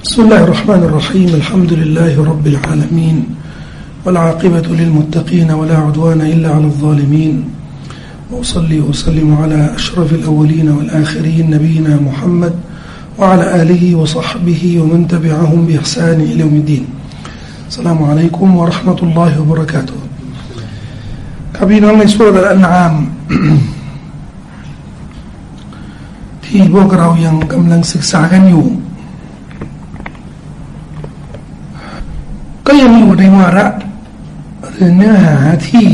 بسم الله الرحمن الرحيم الحمد لله رب العالمين والعاقبة للمتقين ولا عدوان إلا على الظالمين وأصلي وأسلم على أشرف الأولين والآخرين نبينا محمد وعلى آله وصحبه ومن تبعهم بإحسان إلى يوم الدين السلام عليكم ورحمة الله وبركاته ครับพี่น้องในสุรอันอามที่พวกเรายังกำลังศึกษากันอยู่ ก็ยังอยู่ในวาระหรือเนื้อหาที่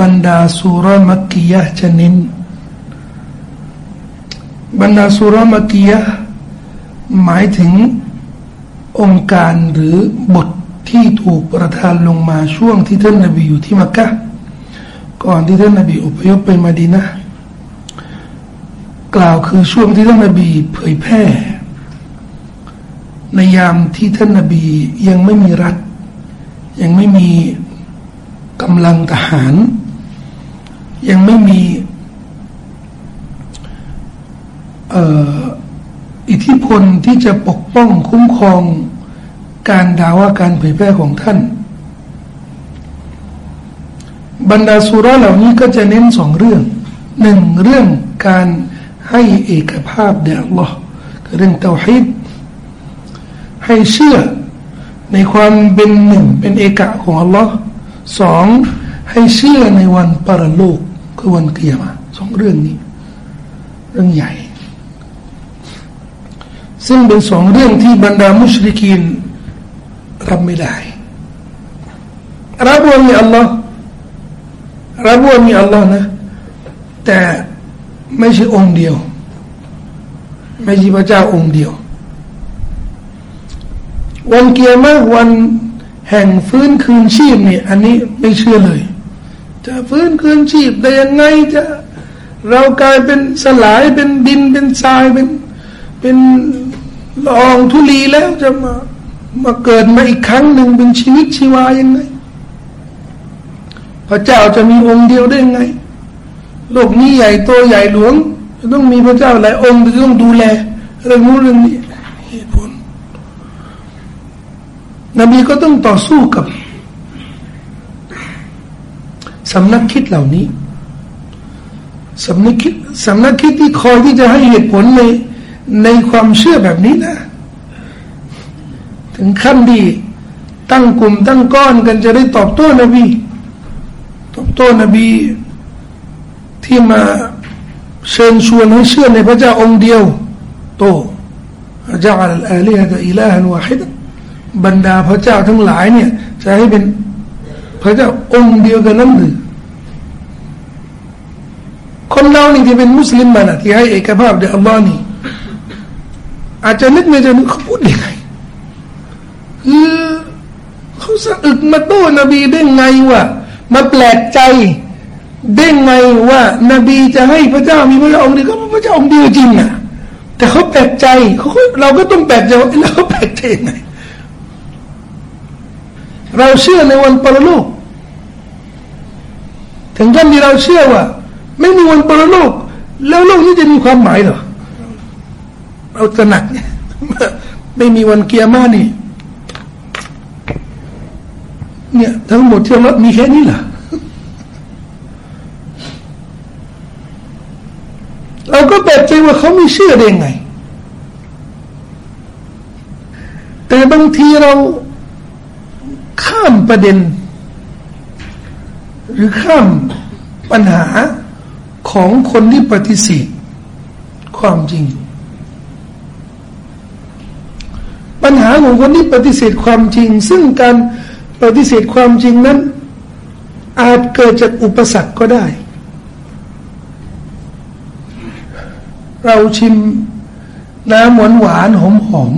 บรรดาสุรมักกียะจะเน้นบรรดาสุรมักกียะหมายถึงองค์การหรือบทที่ถูกประทานลงมาช่วงที่ท่านนบีอยู่ที่มักกะก่อนที่ท่านนบีอพยพไปมาดีนะกล่าวคือช่วงที่ท่านนบีเผยแพร่ ในยามที่ท่านนบียังไม่มีรัฐ ยังไม่มีกำลังทหาร ยังไม่มีอิทธิพลที่จะปกป้องคุ้มครองการด่าว่าการเผยแพร่ของท่าน บรรดาสุราเหล่านี้ก็จะเน้นสองเรื่องหนึ่งเรื่องการให้เอกภาพแด่ Allah เรื่องเตาฮิด ให้เชื่อในความเป็นหนึ่งเป็นเอกะของ Allah สองให้เชื่อในวันปรโลกคือวันเกียรมาสองเรื่องนี้ เรื่องใหญ่ ซึ่งเป็นสองเรื่องที่บรรดามุชริกีนรับไม่ได้รับว่ามีอัลลอฮ์รับว่ามีอัลลอฮ์นะ แต่ไม่ใช่องค์เดียว ไม่ใช่พระเจ้าองค์เดียว วันเกียร์มากวันแห่งฟื้นคืนชีพเนี่ยอันนี้ไม่เชื่อเลย จะฟื้นคืนชีพได้ยังไงจะเรากลายเป็นสลายเป็นดินเป็นทรายเป็นเป็นลองธุลีแล้วจะมามาเกิดมาอีกครั้งหนึ่งเป็นชีวิตชีวายังไง พระเจ้าจะมีองค์เดียวได้ยังไง โลกนี้ใหญ่โตใหญ่หลวงจะต้องมีพระเจ้าหลายองค์ที่ต้องดูแลเรื่องนู้นเรื่องนี้เหตุผล นบีก็ต้องต่อสู้กับสำนักคิดเหล่านี้สำนักคิดสำนักคิดที่คอยที่จะให้เหตุผลในในความเชื่อแบบนี้นะ ถึงขั้นดีตั้งกลุ่มตั้งก้อนกันจะได้ตอบโต้นบีตอบโต้นบีที่มาเชิญชวนให้เชื่อในพระเจ้าองค์เดียว โตจะอัลอาลีฮะอิลาฮันวาฮิด บรรดาพระเจ้าทั้งหลายเนี่ย จะให้เป็นพระเจ้าองค์เดียวกันนั้นหรือคนเรานี่ที่เป็นมุสลิมมานะที่ให้เอกภาพเดอัลลอฮ์นี่ อาจจะนึกในใจนึกเขาพูดยังไงคือเขาสะอึกมาโต้นบีได้ไงวะมาแปลกใจได้ไงว่า นบีจะให้พระเจ้ามีพระองค์เดียวก็พระเจ้าองค์เดียวจริงอะแต่เขาแปลกใจเขาเราก็ต้องแปลกใจแล้วเขาแปลกใจไง เราเชื่อในวันปรโลก ถึงขั้นที่เราเชื่อว่า ไม่มีวันปรโลก แล้วโลกนี้จะมีความหมายหรอ เราตระหนักเนี่ยไม่มีวันเกียร์มานี่ เนี่ยทั้งหมดที่เรามีแค่นี้เหรอเราก็แปลกใจว่าเขาไม่เชื่อได้ไง แต่บางทีเรา ข้ามประเด็น หรือข้ามปัญหาของคนที่ปฏิเสธความจริง ปัญหาของคนที่ปฏิเสธความจริง ซึ่งการปฏิเสธความจริงนั้น อาจเกิดจากอุปสรรคก็ได้ เราชิมน้ำหวานหวานหอมหอม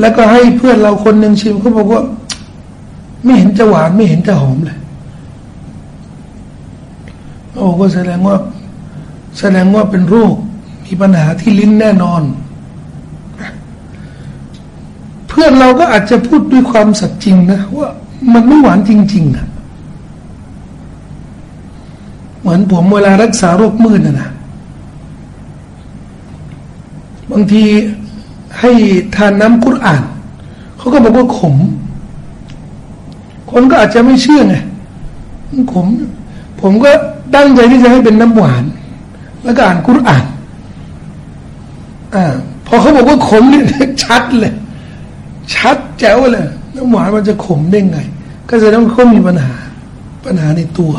แล้วก็ให้เพื่อนเราคนหนึ่งชิมเขาบอกว่า ไม่เห็นจะหวานไม่เห็นจะหอมเลย โอ้ก็แสดงว่า แสดงว่าเป็นโรคมีปัญหาที่ลิ้นแน่นอน เพื่อนเราก็อาจจะพูดด้วยความสัตย์จริงนะว่ามันไม่หวานจริงๆอะเหมือนผมเวลารักษาโรคมืดนะนะบางทีให้ทานน้ำกุรอ่าน เขาก็บอกว่าขม คนก็อาจจะไม่เชื่อไงขมผมก็ตั้งใจที่จะให้เป็นน้ำหวาน แล้วก็อ่านกุรอานอ่าพอเขาบอกว่าขมเนี่ยชัดเลย ชัดแจ๋วเลยน้ำหวานมันจะขมได้ไง ก็แสดงว่าเขามีปัญหา ปัญหาในตัว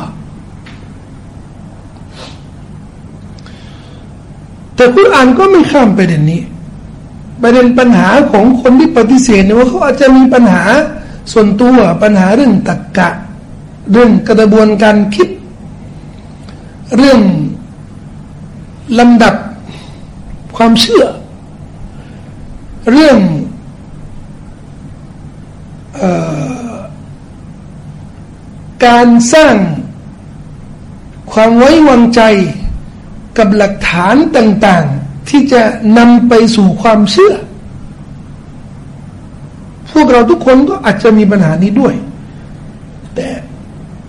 แต่กุรอานก็ไม่ข้ามประเด็นนี้ประเด็นปัญหาของคนที่ปฏิเสธเนี่ยว่าเขาอาจจะมีปัญหา ส่วนตัวปัญหาเรื่องตรกกะ เรื่องกระบวนการคิด เรื่องลำดับความเชื่อ เรื่องออการสร้างความไว้วางใจกับหลักฐานต่าง ๆ ที่จะนำไปสู่ความเชื่อ พวกเราทุกคนก็อาจจะมีปัญหานี้ด้วย แต่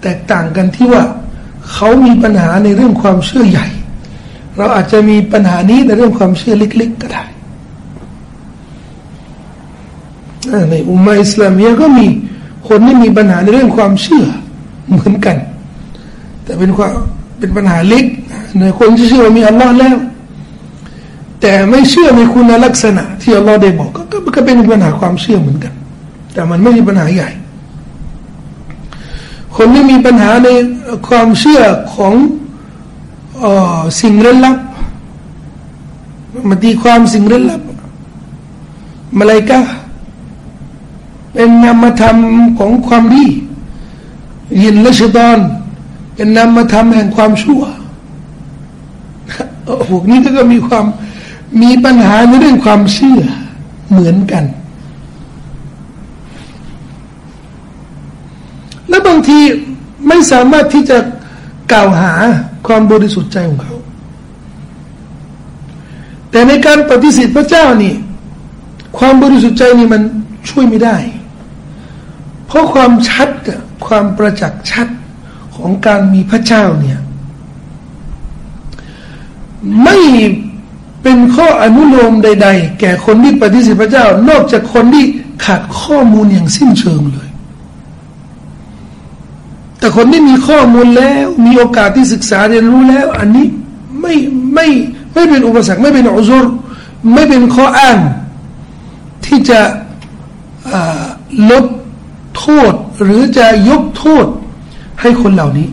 แตกต่างกันที่ว่าเขามีปัญหาในเรื่องความเชื่อใหญ่ เราอาจจะมีปัญหานี้ในเรื่องความเชื่อเล็ก ๆ ก็ได้ในอุมาอิสลามเนี่ยก็มีคนที่มีปัญหาในเรื่องความเชื่อเหมือนกัน แต่เป็นความเป็นปัญหาเล็กในคนที่เชื่อว่ามีอัลลอฮ์แล้ว แต่ไม่เชื่อในคุณลักษณะ ที่อัลลอฮ์ได้บอกก็ก็เป็นปัญหาความเชื่อเหมือนกัน แต่มันไม่ใช่ปัญหาใหญ่ คนที่มีปัญหาในความเชื่อของออสิ่งเร้นลับมาตีความสิ่งเร้นลับมาเลยกาเป็นนามธรรมของความดียินและชตอนเป็นนามธรรมแห่งความชั่วพวกนี้ก็มีความ มีปัญหาในเรื่องความเชื่อเหมือนกัน และบางทีไม่สามารถที่จะกล่าวหาความบริสุทธิ์ใจของเขา แต่ในการปฏิเสธพระเจ้านี่ ความบริสุทธิ์ใจนี่มันช่วยไม่ได้ เพราะความชัดความประจักษ์ชัดของการมีพระเจ้าเนี่ย ไม่ เป็นข้ออนุโลมใด ๆ แก่คนที่ปฏิเสธพระเจ้า นอกจากคนที่ขาดข้อมูลอย่างสิ้นเชิงเลย แต่คนที่มีข้อมูลแล้ว มีโอกาสที่ศึกษาเรียนรู้แล้ว อันนี้ไม่ไม่ไม่เป็นอุปสรรคไม่เป็นอุซรไม่เป็นข้ออ้าง ที่จะลดโทษหรือจะยกโทษให้คนเหล่านี้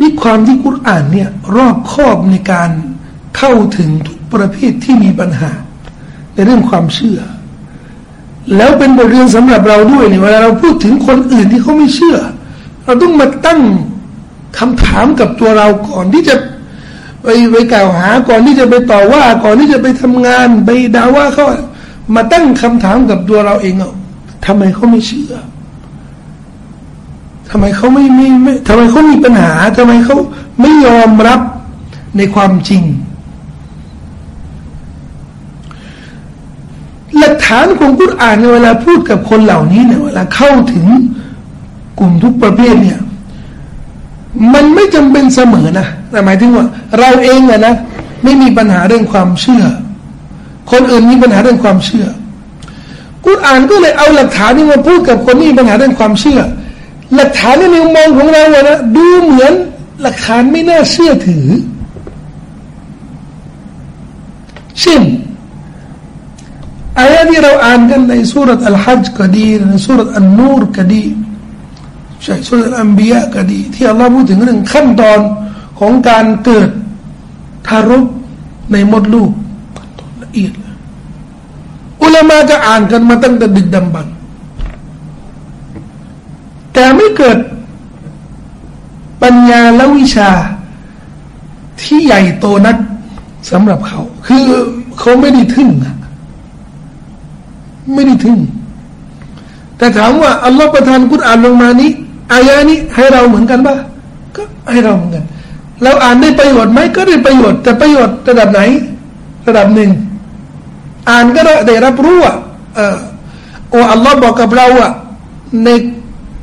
นี่ ความที่กุรอานเนี่ยรอบคอบในการเข้าถึงทุกประเภทที่มีปัญหา ในเรื่องความเชื่อ แล้วเป็นบทเรียนสำหรับเราด้วยเนี่ยเวลาเราพูดถึงคนอื่นที่เขาไม่เชื่อ เราต้องมาตั้งคำถามกับตัวเราก่อนที่จะไปไปกล่าวหาก่อนที่จะไปต่อว่า ก่อนที่จะไปทำงานไปด่าว่าเขามาตั้งคำถามกับตัวเราเองเอาทำไมเขาไม่เชื่อ ทำไมเขาไม่ไม่ไม่ทำไมเขามีปัญหาทำไมเขาไม่ยอมรับในความจริง หลักฐานของกุรอานในเวลาพูดกับคนเหล่านี้เนี่ยเวลาเข้าถึงกลุ่มทุกประเภทเนี่ย มันไม่จำเป็นเสมอนะแต่หมายถึงว่า เราเองอะนะไม่มีปัญหาเรื่องความเชื่อ คนอื่นมีปัญหาเรื่องความเชื่อกุรอานก็เลยเอาหลักฐานนี้มาพูดกับคนที่มีปัญหาเรื่องความเชื่อ หลักฐานในมุมมองของเราอะนะดูเหมือนหลักฐานไม่น่าเชื่อถือ เช่นอายะที่เราอ่านกันในสุรษอัลฮัจก็ดีในสุรษอันนูรก็ดีใช่สุรษอัมบียะก็ดี ที่อัลลอฮ์พูดถึงเรื่องขั้นตอนของการเกิดทารกในมดลูกละเอียดอุลามาจะอ่านกันมาตั้งแต่ดึกดำบรร แต่ไม่เกิดปัญญาและวิชาที่ใหญ่โตนักสำหรับเขา คือเขาไม่ได้ทึ่งไม่ได้ทึ่ง แต่ถามว่าอัลลอฮฺประทานกุรอานลงมานี้อายานี้ให้เราเหมือนกันปะก็ให้เราเหมือนกันเราอ่านได้ประโยชน์ไหมก็ได้ประโยชน์ แต่ประโยชน์ระดับไหน ระดับหนึ่ง อ่านก็ได้รับรู้อะเออโอ้อัลลอฮ์บอกกับเราอะใน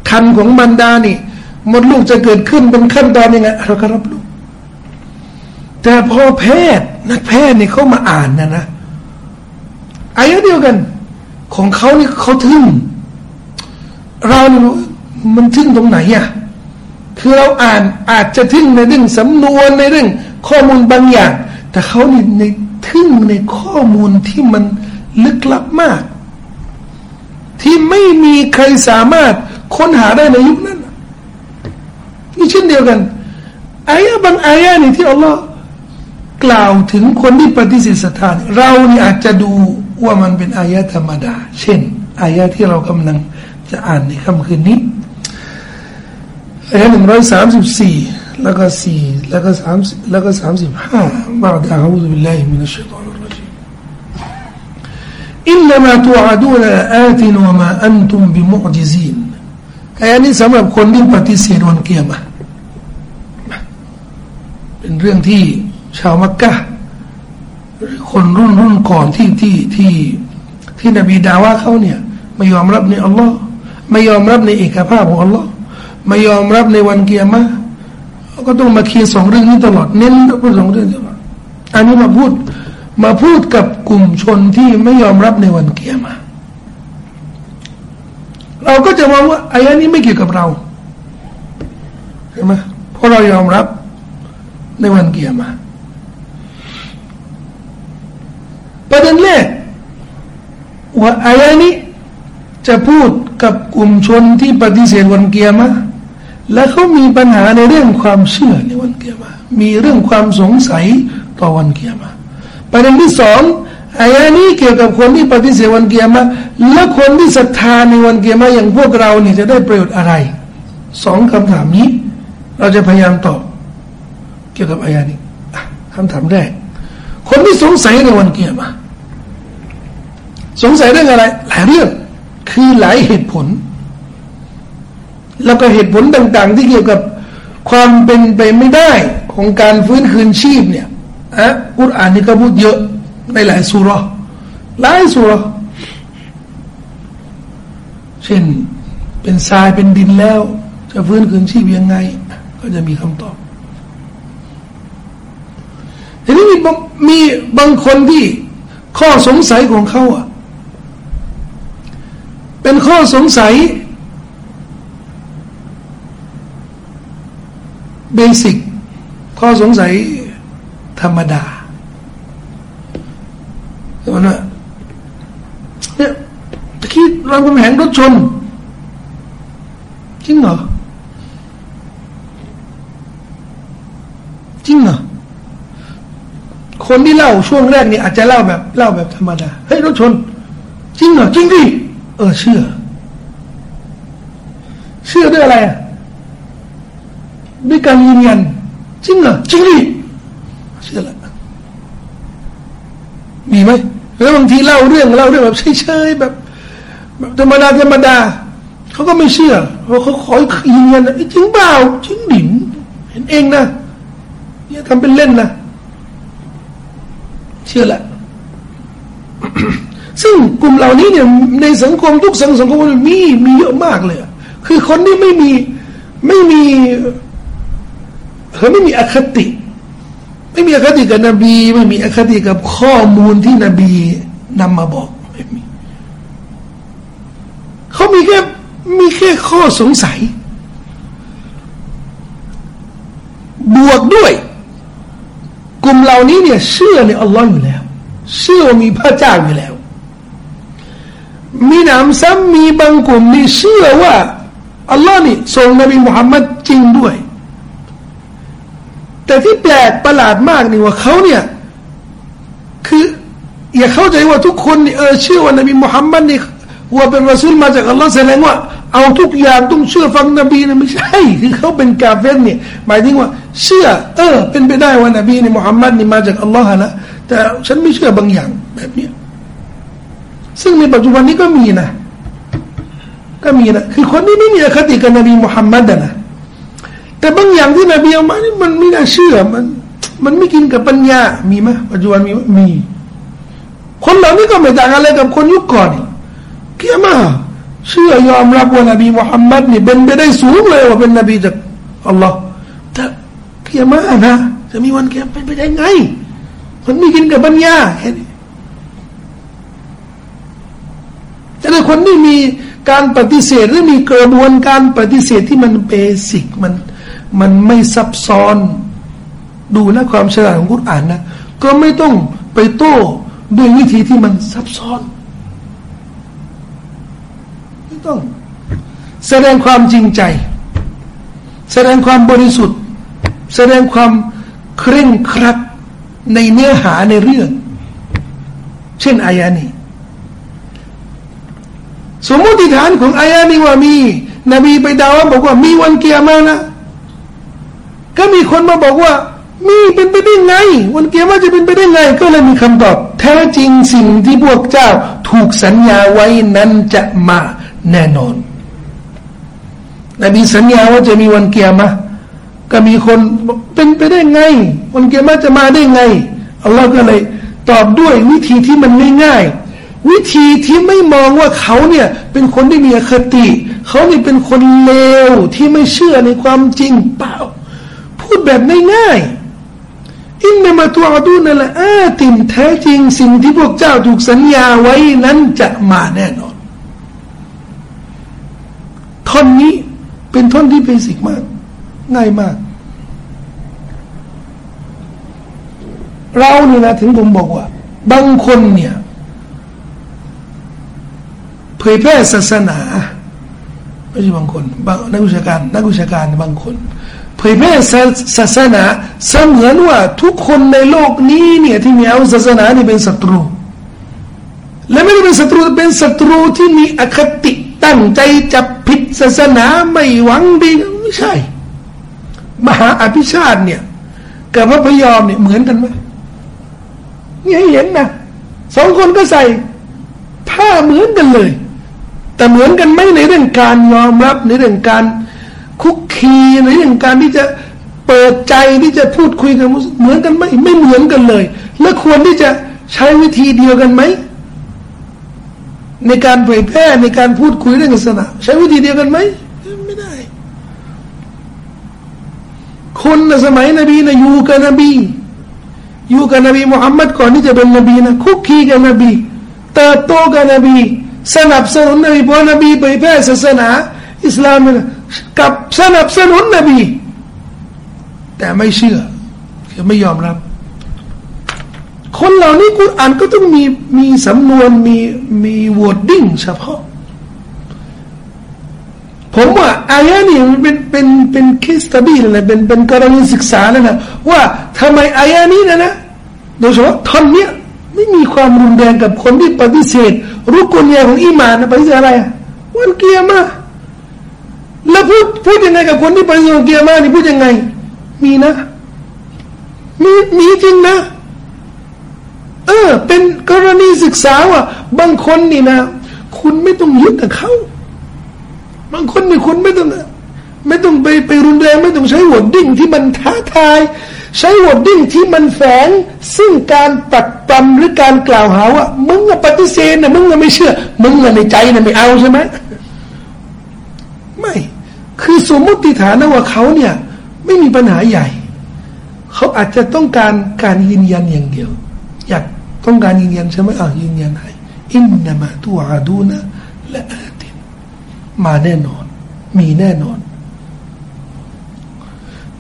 คันของมันดานี่มดลูกจะเกิดขึ้นเป็นขั้นตอนยังไงเราก็รับรู้แต่พอแพทย์นักแพทย์เนี่ยเขามาอ่านนะนะอายะเดียวกัน ของเขานี่เขาทึ่งเราเนี่ยมันทึ่งตรงไหนอะคือเราอ่านอาจจะทึ่งในเรื่องสำนวนในเรื่อง ข้อมูลบางอย่าง แต่เขานี่ในทึ่งในข้อมูลที่มันลึกลับมาก ที่ไม่มีใครสามารถ ค้นหาได้ในยุคนั้นนี่เช่นเดียวกันอายะบางอายะนี่ที่อัลลอฮ์กล่าวถึงคนที่ปฏิเสธศรัทธาเรานี่อาจจะดูว่ามันเป็นอายะธรรมดา เช่นอายะที่เรากำลังจะอ่านในค่ำคืนนี้อายะหนึ่งร้อยสามสิบสี่แล้วก็สี่แล้วก็สามแล้วก็สามสิบห้าบาดأعوذ بالله من الشيطان الرجيم إن ما توعدون لآت وما أنتم بمعجزين อายะนี้สำหรับคนที่ปฏิเสธวันเกียรมาเป็นเรื่องที่ชาวมักกะคนรุ่นรุ่นก่อนที่ที่ที่ที่นบีดาว่าเขาเนี่ยไม่ยอมรับในอัลลอฮ์ไม่ยอมรับในเอกภาพของอัลลอฮ์ไม่ยอมรับในวันเกียรมาก็ต้องมาเคียสองเรื่องนี้ตลอดเน้นพูดสองเรื่องตลอดอันนี้มาพูดมาพูดกับกลุ่มชนที่ไม่ยอมรับในวันเกียรมา เราก็จะมองว่าอายะนี้ไม่เกี่ยวกับเราใช่ไหมเพราะเรายอมรับในวันเกียรมาประเด็นแรกว่าอายะนี้จะพูดกับกลุ่มชนที่ปฏิเสธวันเกียรมาและเขามีปัญหาในเรื่องความเชื่อในวันเกียรมามีเรื่องความสงสัยต่อวันเกียรมาประเด็นที่สอง อายะนี้เกี่ยวกับคนที่ปฏิเสธวันเกียรมาและคนที่ศรัทธาในวันเกียรมาอย่างพวกเราเนี่ยจะได้ประโยชน์อะไรสองคำถามนี้ เราจะพยายามตอบเกี่ยวกับอายะนี้คำถามแรกคนที่สงสัยในวันเกียรมาสงสัยเรื่องอะไร หลายเรื่อง คือหลายเหตุผล แล้วก็เหตุผลต่าง ๆ ที่เกี่ยวกับความเป็นไปไม่ได้ของการฟื้นคืนชีพเนี่ยอะอุรอานนี่ก็พูดเยอะ ในหลายสุรหลายสุรเช่นเป็นทรายเป็นดินแล้ว จะฟื้นคืนชีพยังไง ก็จะมีคำตอบทีนี้มีมีบางคนที่ข้อสงสัยของเขาอะ เป็นข้อสงสัยเบสิกข้อสงสัยธรรมดา เห็นไหมเนี่ยตะกี้เรากำแหงรถชน จริงเหรอ จริงเหรอ คนที่เล่าช่วงแรกนี่อาจจะเล่าแบบเล่าแบบธรรมดา เฮ้ยรถชน จริงเหรอ จริงดิ เออ เชื่อ เชื่อด้วยอะไรอะ ด้วยการยืนยัน จริงเหรอ จริงดิ เชื่อละ มีไหมแล้วบางทีเล่าเรื่องเล่าเรื่องแบบเฉยๆแบบแบบธรรมดาธรรมดาเขาก็ไม่เชื่อเพราะเขาขอยืนยันจริงเปล่าจริงดิเห็นเองนะอย่าทำเป็นเล่นนะเชื่อละซึ่งกลุ่มเหล่านี้เนี่ยในสังคมทุกสังสังคมมีมีเยอะมากเลย คือคนที่ไม่มีไม่มีเขาไม่มีอคติ ไม่มีอคติกับนบี ไม่มีอคติกับข้อมูลที่นบีนำมาบอกไม่มีเขามีแค่มีแค่ข้อสงสัย บวกด้วย กลุ่มเหล่านี้เนี่ย เชื่อในอัลลอฮ์อยู่แล้ว เชื่อว่ามีพระเจ้าอยู่แล้ว มีหนามซ้ำมีบางกลุ่มนี่เชื่อว่าอัลลอฮ์นี่ส่งนบีมุฮัมมัดจริงด้วย แต่ที่แปลกประหลาดมากนี่ว่าเขาเนี่ย คืออย่าเข้าใจว่าทุกคนนี่เออเชื่อว่านบีมุฮัมมัดนี่ว่าเป็นรอซูลมาจากอัลลอฮ์แสดงว่าเอาทุกอย่างต้องเชื่อฟังนบีนะไม่ใช่คือเขาเป็นกาเฟรเนี่ยหมายถึงว่า เชื่อ เออ เป็นไปได้ว่านบีนี่มุฮัมมัดนี่มาจากอัลลอฮ์นะแต่ฉันไม่เชื่อบางอย่างแบบนี้ซึ่งในปัจจุบันนี้ก็มีนะ ก็มีนะ คือคนที่ไม่มีอคติกับนบีมุฮัมมัดนะ แต่บางอย่างที่นบีเอามานี่มันไม่น่าเชื่อมัน มันไม่กินกับปัญญา มีไหมปัจจุบันมีมี คนเหล่านี้ก็ไม่ต่างอะไรกับคนยุคก่อนเกี่ยมาเชื่อยอมรับว่านบีมุฮัมมัดนี่เป็นไปได้สูงเลยว่าเป็นนบีจากอัลลอฮ์แต่เกี่ยมานะจะมีวันเกี่ยเป็นไปได้ไง คนไม่กินกับปัญญาแค่นี้แต่คนที่มีการปฏิเสธหรือมีกระบวนการปฏิเสธที่มันเบสิกมัน มันไม่ซับซ้อน ดูนะความฉลาดของกุรอานนะ ก็ไม่ต้องไปโต้ด้วยวิธีที่มันซับซ้อน ไม่ต้อง แสดงความจริงใจ แสดงความบริสุทธิ์ แสดงความเคร่งครัดในเนื้อหาในเรื่อง เช่นอายานี้สมมติฐานของอายานี้ว่ามี นบีไปดาวบอกว่ามีวันเกียร์มานะ ก็มีคนมาบอกว่า มีเป็นไปได้ไง วันเกียร์มาจะเป็นไปได้ไง ก็เลยมีคำตอบ แท้จริงสิ่งที่พวกเจ้าถูกสัญญาไว้นั้นจะมาแน่นอนนบีสัญญาว่าจะมีวันเกียร์มาก็มีคนเป็นไปได้ไง วันเกียร์มาจะมาได้ไงอัลลอฮ์ก็เลยตอบด้วยวิธีที่มันไม่ง่ายวิธีที่ไม่มองว่าเขาเนี่ยเป็นคนที่มีอคติ เขาเนี่เป็นคนเลวที่ไม่เชื่อในความจริงเปล่า ดแบบง่ายๆอินนามาตัวดูนั่นแหละอาติมแท้จริงสิ่งที่พวกเจ้าถูกสัญญาไว้นั้นจะมาแน่นอน ท่อนนี้เป็นท่อนที่เบสิกมาก ง่ายมาก เราเนี่ยนะถึงผมบอกว่า บางคนเนี่ยเผยแพร่ศาสนาไม่ใช่บางคนบางนักวิชาการนักวิชาการบางคน ผยแพร่ศาสนาเสมือนว่าทุกคนในโลกนี้เนี่ยที่มีเอาศาสนานี่เป็นศัตรู และไม่ได้เป็นศัตรูเป็นศัตรูที่มีอคติตั้งใจจับผิดศาสนาไม่หวังดีไม่ใช่ มหาอภิชาติเนี่ยกับพระพยอมเนี่ยเหมือนกันไหมนี่ให้เห็นนะสองคนก็ใส่ผ้าเหมือนกันเลย แต่เหมือนกันไหมในเรื่องการยอมรับในเรื่องการ คุกคีในเรื่องการที่จะเปิดใจที่จะพูดคุยกันเหมือนกันไหมไม่เหมือนกันเลย แล้วควรที่จะใช้วิธีเดียวกันไหมในการเผยแพร่ในการพูดคุยเรื่องศาสนาใช้วิธีเดียวกันไหมไม่ได้ คนในสมัยนบีนะอยู่กับนบีอยู่กับนบีมุฮัมมัดก่อนที่จะเป็นนบีนะคลุกคลีกับนบีเติบโตกับนบีสนับสนุนนบีเพราะนบีเผยแพร่ศาสนา อิสลาม กับสนับสนุนนบี แต่ไม่เชื่อคือไม่ยอมรับ คนเหล่านี้กุรอานก็ต้องมีมีสำนวนมีมี wording เฉพาะ ผมว่าอายะนี้มันเป็นเป็นเป็นเคสตัดี้เลยเป็นเป็นกรณีศึกษาแล้วนะว่าทำไมอายะนี้นะนะโดยเฉพาะท่อนเนี้ยไม่มีความรุนแรงกับคนที่ปฏิเสธรุกลเนียของอิมานนะปฏิเสธอะไรวันเกียร์มา แล้วพูดพูดยังไงกับคนที่ไปฏิเสธเกียร์มานี่พูดยังไง มีนะ มีมีจริงนะ เออ เป็นกรณีศึกษาว่าบางคนนี่นะ คุณไม่ต้องยึดกับเขาบางคนนี่คุณไม่ต้องไม่ต้องไปไปรุนแรงไม่ต้องใช้หัวดิ่งที่มันท้าทาย ใช้วอดดิ้งที่มันแฝง ซึ่งการตัดตำหรือการกล่าวหาว่ามึงอะปฏิเสธนะมึงอะไม่เชื่อ มึงอะในใจนะไม่เอาใช่ไหมไม่ คือสมมติฐานนะว่าเขาเนี่ยไม่มีปัญหาใหญ่ เขาอาจจะต้องการการยืนยันอย่างเดียว อยากต้องการยืนยันใช่ไหมอะยืนยันให้อินนามาตัวอาดูนะและอาตินมาแน่นอน มีแน่นอน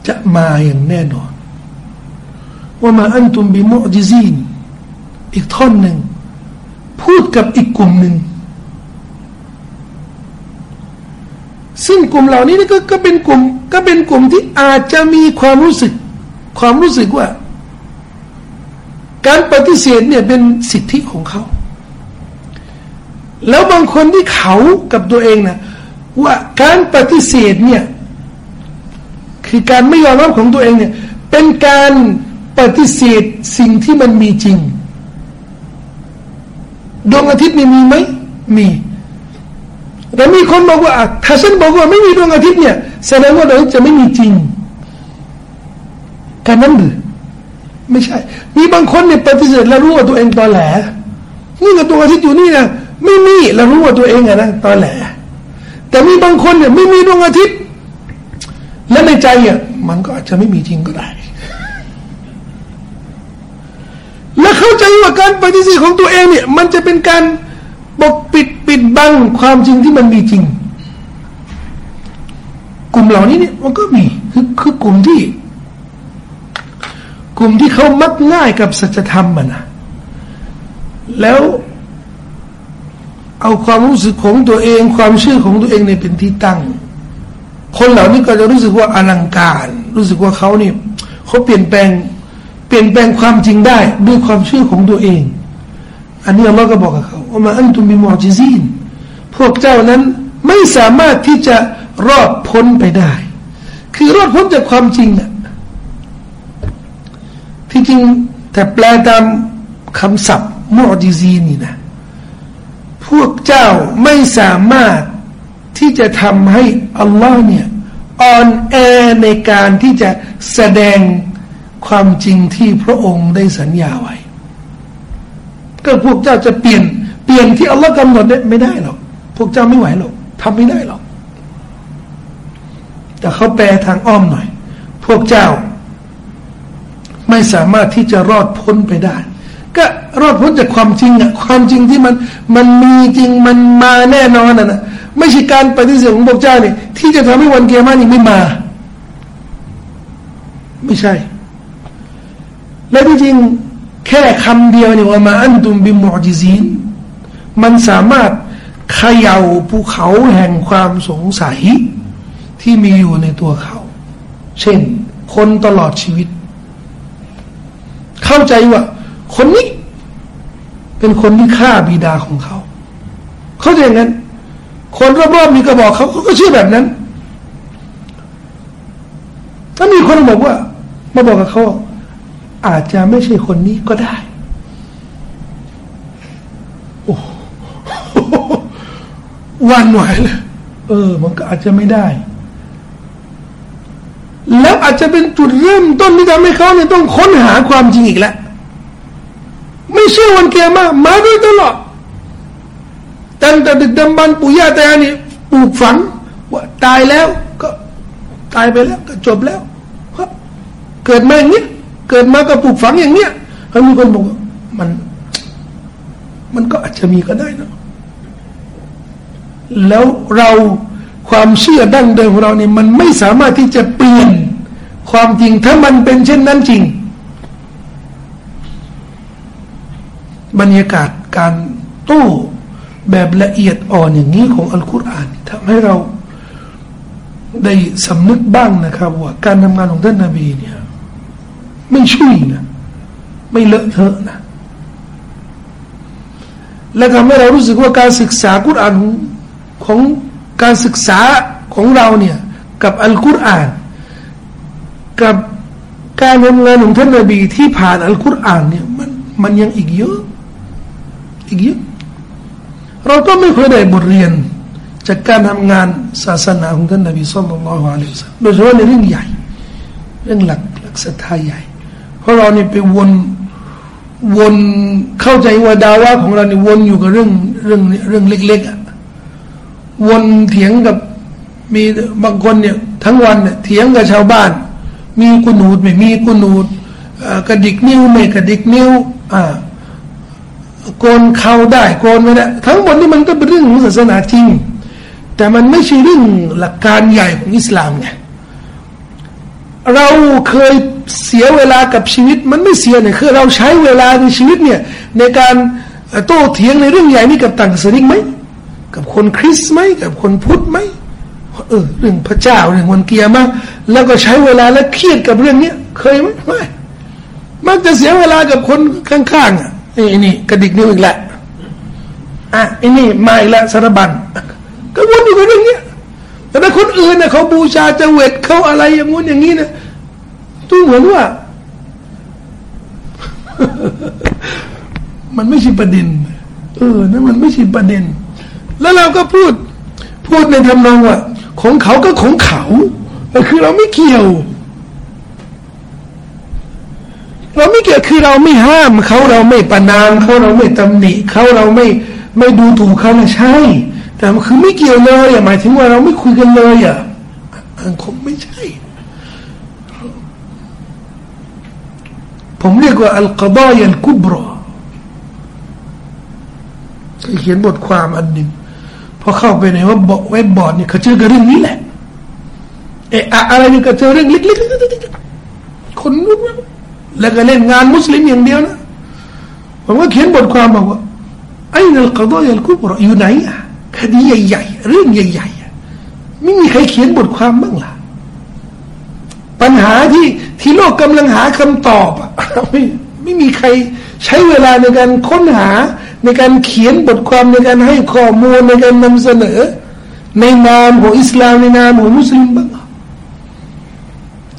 จะมาอย่างแน่นอนว่ามาอันตุมบิมุจิซีนอีกท่อนหนึ่ง พูดกับอีกกลุ่มหนึ่ง ซึ่งกลุ่มเหล่านี้นี่ก็ก็เป็นกลุ่ม ก็เป็นกลุ่มที่อาจจะมีความรู้สึก ความรู้สึกว่า การปฏิเสธเนี่ยเป็นสิทธิของเขา แล้วบางคนที่เขากับตัวเองนะว่าการปฏิเสธเนี่ยคือการไม่ยอมรับของตัวเองเนี่ยเป็นการปฏิเสธสิ่งที่มันมีจริง ดวงอาทิตย์นี่มีไหมมี แต่มีคนบอกว่าถ้าฉันบอกว่าไม่มีดวงอาทิตย์เนี่ยแสดงว่าดวงจะไม่มีจริงการนั้นหรือไม่ใช่ มีบางคนเนี่ยปฏิเสธแล้วรู้ว่าตัวเองตอแหลนี่กับดวงอาทิตย์อยู่นี่นะไม่มีแล้วรู้ว่าตัวเองอะนะตอแหลแต่มีบางคนเนี่ยไม่มีดวงอาทิตย์ และในใจอะมันก็อาจจะไม่มีจริงก็ได้ และเข้าใจว่าการปฏิเสธของตัวเองเนี่ย มันจะเป็นการ ปกปิดปิดบังความจริงที่มันมีจริง กลุ่มเหล่านี้เนี่ยมันก็มีคือคือกลุ่มที่ กลุ่มที่เขามักง่ายกับสัจธรรมมันนะแล้วเอาความรู้สึกของตัวเอง ความเชื่อของตัวเองเนี่ยเป็นที่ตั้ง คนเหล่านี้ก็จะรู้สึกว่าอลังการ รู้สึกว่าเขาเนี่ยเขาเปลี่ยนแปลง เปลี่ยนแปลงความจริงได้ด้วยความเชื่อของตัวเอง อันนี้อัลลอฮ์ก็บอกกับเขาว่าما أنتم بمعجزينพวกเจ้านั้นไม่สามารถที่จะรอดพ้นไปได้ คือรอดพ้นจากความจริงอะที่จริงแต่แปลตามคำศัพท์معجزينนี่นะ พวกเจ้าไม่สามารถที่จะทำให้อัลลอฮ์เนี่ยอ่อนแอในการที่จะแสดงความจริงที่พระองค์ได้สัญญาไว้ ก็พวกเจ้าจะเปลี่ยนเปลี่ยนที่อัลลอฮ์กำหนดได้ไม่ได้หรอกพวกเจ้าไม่ไหวหรอกทำไม่ได้หรอก แต่เขาแปลทางอ้อมหน่อย พวกเจ้า ไม่สามารถที่จะรอดพ้นไปได้ ก็รอดพ้นจากความจริงอะความจริงที่มันมันมีจริงมันมาแน่นอนอะนะไม่ใช่การปฏิเสธของพระเจ้าเนี่ยที่จะทำให้วันเกียรตินี่ไม่มา ไม่ใช่ และที่จริง แค่คำเดียวเนี่ยว่ามาอันตุมบิมอจิซีนมันสามารถเขย่าภูเขาแห่งความสงสัย ที่มีอยู่ในตัวเขา เช่น คนตลอดชีวิต เข้าใจว่า คนนี้ เป็นคนที่ฆ่าบิดาของเขา เข้าใจงั้น คนรอบๆมีกระบอกเขาเขาก็เชื่อแบบนั้น ถ้ามีคนบอกว่า มาบอกกับเขา อาจจะไม่ใช่คนนี้ก็ได้ โอ้วันไหวเลยเออ มันก็อาจจะไม่ได้ แล้วอาจจะเป็นจุดเริ่มต้นที่ทำให้เขาเนี่ยต้องค้นหาความจริงอีกแล้วไม่เชื่อวันเกียร์มามาด้วยตลอดตั้งแต่ดึกดำบรรปู่ย่าตายายนี่ปลูกฝังว่าตายแล้วก็ตายไปแล้วก็จบแล้วเกิดมาอย่างนี้ เกิดมาก็ปลูกฝังอย่างเนี้ยแล้วมีคนบอกมัน มันก็อาจจะมีก็ได้นะ แล้วเราความเชื่อดั้งเดิมของเราเนี่ยมันไม่สามารถที่จะเปลี่ยนความจริงถ้ามันเป็นเช่นนั้นจริง บรรยากาศการโต้แบบละเอียดอ่อนอย่างนี้ของอัลกุรอานทำให้เราได้สำนึกบ้างนะครับว่าการทำงานของท่านนาบีเนี่ย ไม่ช่วยนะ ไม่เลอะเทอะนะ และทำให้เรารู้สึกว่าการศึกษากุรอานของการศึกษาของเราเนี่ยกับอัลกุรอาน กับการทำงานของท่านนบีที่ผ่านอัลกุรอานเนี่ยมันมันยังอีกเยอะอีกเยอะเราก็ไม่เคยได้บทเรียนจากการทำงานศาสนาของท่านนบีสุลต่านละฮ์อะลัยฮิสโดยเฉพาะในเรื่องใหญ่ เรื่องหลักหลักศรัทธาใหญ่ เพราะเรานี่ไปวนวนเข้าใจว่าดาวะของเราเนี่ยวนอยู่กับเรื่องเรื่องเรื่องเล็กๆอะวนเถียงกับมีบางคนเนี่ยทั้งวันเนี่ยเถียงกับชาวบ้าน มีกุนูดไม่มีกุนูดกระดิกนิ้วไม่กระดิกนิ้วอ่าโกนเขาได้โกนไม่ได้ทั้งหมดนี่มันก็เป็นเรื่องของศาสนาจริง แต่มันไม่ใช่เรื่องหลักการใหญ่ของอิสลามไง เราเคยเสียเวลากับชีวิตมันไม่เสียเนี่ยคือเราใช้เวลาในชีวิตเนี่ยในการโต้เถียงในเรื่องใหญ่นี่กับต่างศาสนาไหมกับคนคริสต์ไหมกับคนพุทธไหมเออเรื่องพระเจ้าเรื่องวันเกียร์มาแล้วก็ใช้เวลาและเครียดกับเรื่องเนี้ยเคยไหมไม่มักจะเสียเวลากับคนข้างๆอะนี่นี่กระดิกนิ้วอีกแล้วอะไอ้นี่มาอีกแล้วสารบัญก็วนอยู่กับเรื่องนี้ แต่ถ้าคนอื่นเนี่ยเขาบูชาจะเวทเขาอะไรอย่างงู้นอย่างนี้นะตู้เหมือนว่า มันไม่ใช่ประเด็น เออนั่นมันไม่ใช่ประเด็น แล้วเราก็พูด พูดในทำนองว่า ของเขาก็ของเขาคือเราไม่เกี่ยว เราไม่เกี่ยวคือเราไม่ห้ามเขาเราไม่ประนามเขาเราไม่ตำหนิเขาเราไม่ไม่ดูถูกเขานะใช่ แต่คือไม่เกี่ยวเลยอะหมายถึงว่าเราไม่คุยกันเลยอะอันคงไม่ใช่ ผมเรียกว่าالقضايا الكبرىเขียนบทความอันหนึ่งพอเข้าไปในว่าเว็บบอร์ดเนี่ยเขาเจอกับเรื่องนี้แหละเอะอะไรนี่ก็เจอเรื่องเล็กๆคนนู้นแล้วก็เล่นงานมุสลิมอย่างเดียวนะผมก็เขียนบทความบอกว่าไอ้القضايا الكبرىยู่ไหนอะ คดีใหญ่ๆ เรื่องใหญ่ๆ ไม่มีใครเขียนบทความบ้างล่ะ ปัญหาที่ที่โลกกำลังหาคำตอบไม่ไม่มีใครใช้เวลาในการค้นหาในการเขียนบทความในการให้ข้อมูลในการนำเสนอ ในนามของอิสลามในนามของมุสลิมบ้าง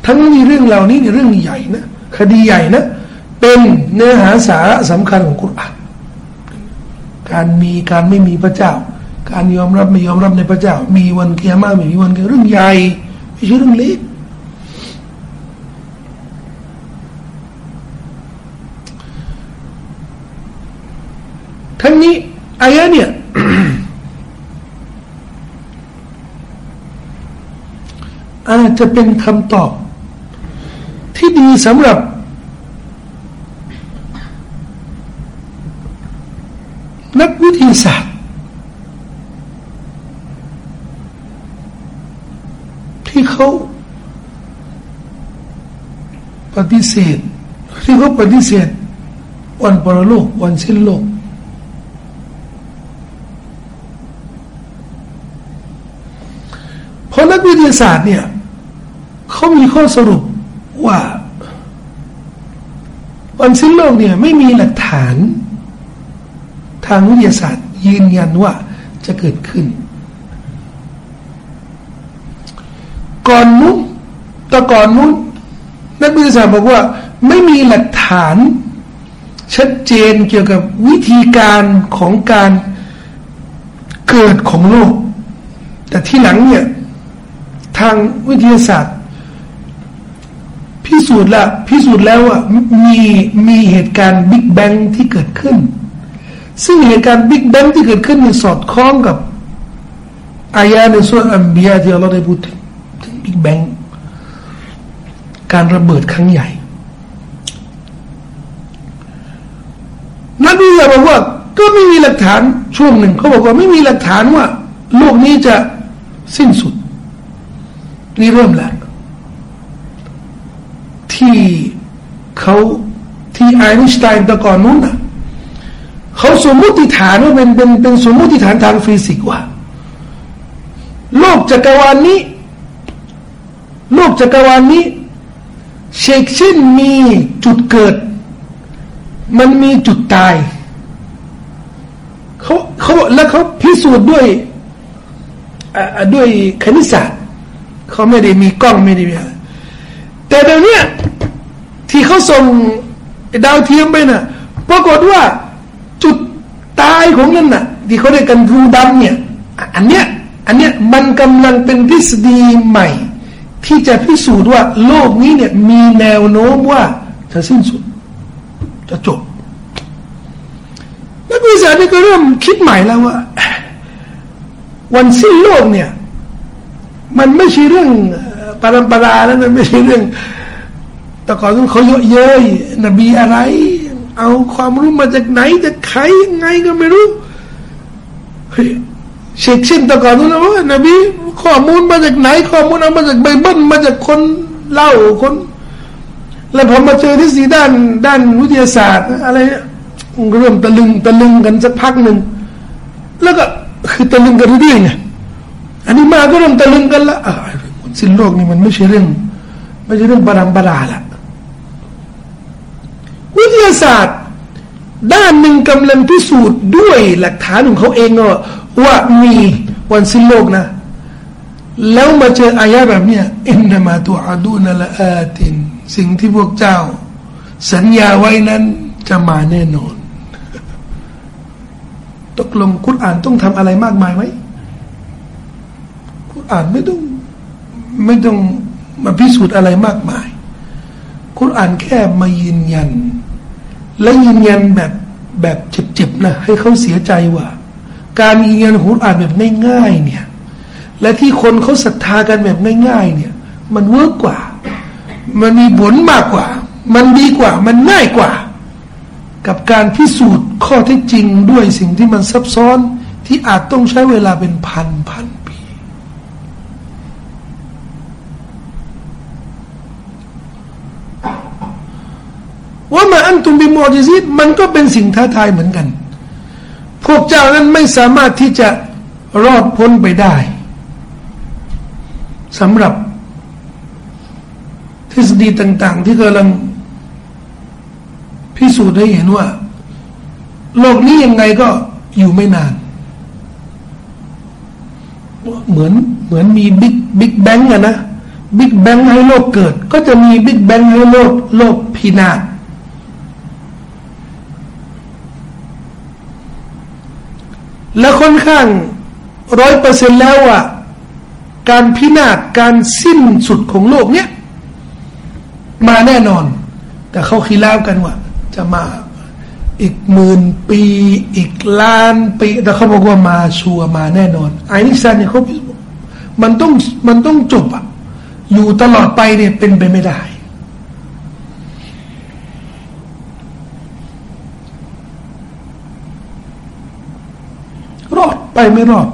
ทั้งนี้เรื่องเหล่านี้เนี่ยเรื่องใหญ่นะคดีใหญ่นะ เป็นเนื้อหาสาระสำคัญของกุรอานการมีการไม่มีพระเจ้า การยอมรับไม่ยอมรับในพระเจ้า มีวันเกียร์มาไม่มีวันเกียร์เรื่องใหญ่ไม่ใช่เรื่องเล็กทั้งนี้อายะเนี่ยอาจจะเป็นคำตอบ ที่ดีสำหรับ นักวิทยาศาสตร์ ที่ เขาปฏิเสธที่เขาปฏิเสธ วันปรโลก วันสิ้นโลกเพราะนักวิทยาศาสตร์เนี่ยเขามีข้อสรุปว่า วันสิ้นโลกเนี่ยไม่มีหลักฐาน ทางวิทยาศาสตร์ยืนยันว่าจะเกิดขึ้น ก่อนนู้นแต่ก่อนนู้นนักวิทยาศาสตร์บอกว่า ไม่มีหลักฐาน ชัดเจนเกี่ยวกับวิธีการของการเกิดของโลก แต่ที่หลังเนี่ยทางวิทยาศาสตร์ พิสูจน์ละพิสูจน์แล้วว่ามีมีเหตุการณ์บิ๊กแบงที่เกิดขึ้น ซึ่งเหตุการณ์บิ๊กแบงที่เกิดขึ้นมันสอดคล้องกับอายะในส่วนอัมบียาที่เราได้พูดถึง บิ๊กแบงการระเบิดครั้งใหญ่นักวิทยาศาสตร์บอกว่า ก็ไม่มีหลักฐานช่วงหนึ่งเขาบอกว่าไม่มีหลักฐานว่า โลกนี้จะสิ้นสุด นี่เริ่มแล้ว ที่เขาที่ไอน์สไตน์ตะก่อนนู้นนะเขาสมมติฐานว่าเป็นเป็นเป็นสมมติฐานทางฟิสิกส์ว่า โลกจักรวาลนี้ โลกจักรวาลนี้ เชกเช่นมีจุดเกิด มันมีจุดตายเขาเขาแล้วเขาพิสูจน์ด้วยด้วยคณิตศาสตร์เขาไม่ได้มีกล้องไม่ได้มีอะไรแต่เดี๋ยวนี้ที่เขาส่งดาวเทียมไปน่ะปรากฏว่าจุดตายของนั่นน่ะ ที่เขาเรียกกันรูดำเนี่ย อันเนี้ยอันเนี้ยมันกำลังเป็นทฤษฎีใหม่ ที่จะพิสูจน์ว่าโลกนี้เนี่ยมีแนวโน้มว่าจะสิ้นสุด จะจบนักวิทยาศารก็เริ่มคิดใหม่แล้วว่า วันสิ้นโลกเนี่ย มันไม่ใช่เรื่องปรำปราแล้วมันไม่ใช่เรื่อง แต่ก่อนเขาเยอะเย้ยนบีอะไร เอาความรู้มาจากไหนจากใครยังไงก็ไม่รู้เฮ้ย เชกเช่นต่ก่อนนู้นว่านบีข้อมูลมาจากไหน ข้อมูลเอามาจากไบเบิลมาจากคนเล่าคน แล้วพอมาเจอที่สีด้านด้านวิทยาศาสตร์ อะไรเริ่มตะลึงตะลึงกันสักพักหนึ่งแล้วก็คือตะลึงกันเรื่อยไงอันนี้มาก็เริ่มตะลึงกันละสิ้นโลกนี่มันไม่ใช่เรื่อง ไม่ใช่เรื่องบารมบาราละวิทยาศาสตร์ ด้านหนึ่งกำลังพิสูจน์ด้วยหลักฐานของเขาเองเนาะ ว่ามีวันสิ้นโลกนะ แล้วมาเจออายะแบบเนี้ยอินนามาตัวอาดูนละอาติน สิ่งที่พวกเจ้า สัญญาไว้นั้นจะมาแน่นอน ตกลงคุณอ่านต้องทำอะไรมากมายไหมคุณอ่านไม่ต้องไม่ต้องมาพิสูจน์อะไรมากมาย คุณอ่านแค่มายืนยัน และยืนยันแบบแบบเจ็บๆนะ ให้เขาเสียใจว่า การยืนยันคุณอ่านแบบง่ายๆเนี่ย และที่คนเขาศรัทธากันแบบง่ายๆเนี่ย มัน work กว่า มันมีผลมากกว่า มันดีกว่า มันง่ายกว่า กับการพิสูจน์ข้อเท็จจริงด้วยสิ่งที่มันซับซ้อนที่อาจต้องใช้เวลาเป็นพันพันปี ว่ามาอันตุมบิมอจิซิดมันก็เป็นสิ่งท้าทายเหมือนกัน พวกเจ้านั้นไม่สามารถที่จะรอดพ้นไปได้สำหรับ ทฤษฎีต่าง ๆ ที่กำลังพิสูจน์ให้เห็นว่า โลกนี้ยังไงก็อยู่ไม่นาน เหมือนเหมือนมีบิ๊กบิ๊กแบงอะนะบิ๊กแบงให้โลกเกิด ก็จะมีบิ๊กแบงให้โลกโลกพินาศ และค่อนข้างร้อยเปอร์เซ็นแล้วอะการพินาศการสิ้นสุดของโลกเนี้ยมาแน่นอน แต่เขาคิดแล้วกันว่า จะมาอีกหมื่นปีอีกล้านปีแต่เขาบอกว่ามาชัวมาแน่นอนไอ้นิสันเนี่ยเขามันต้องมันต้องจบอะอยู่ตลอดไปเนี่ยเป็นไปไม่ได้รอด ไปไม่รอด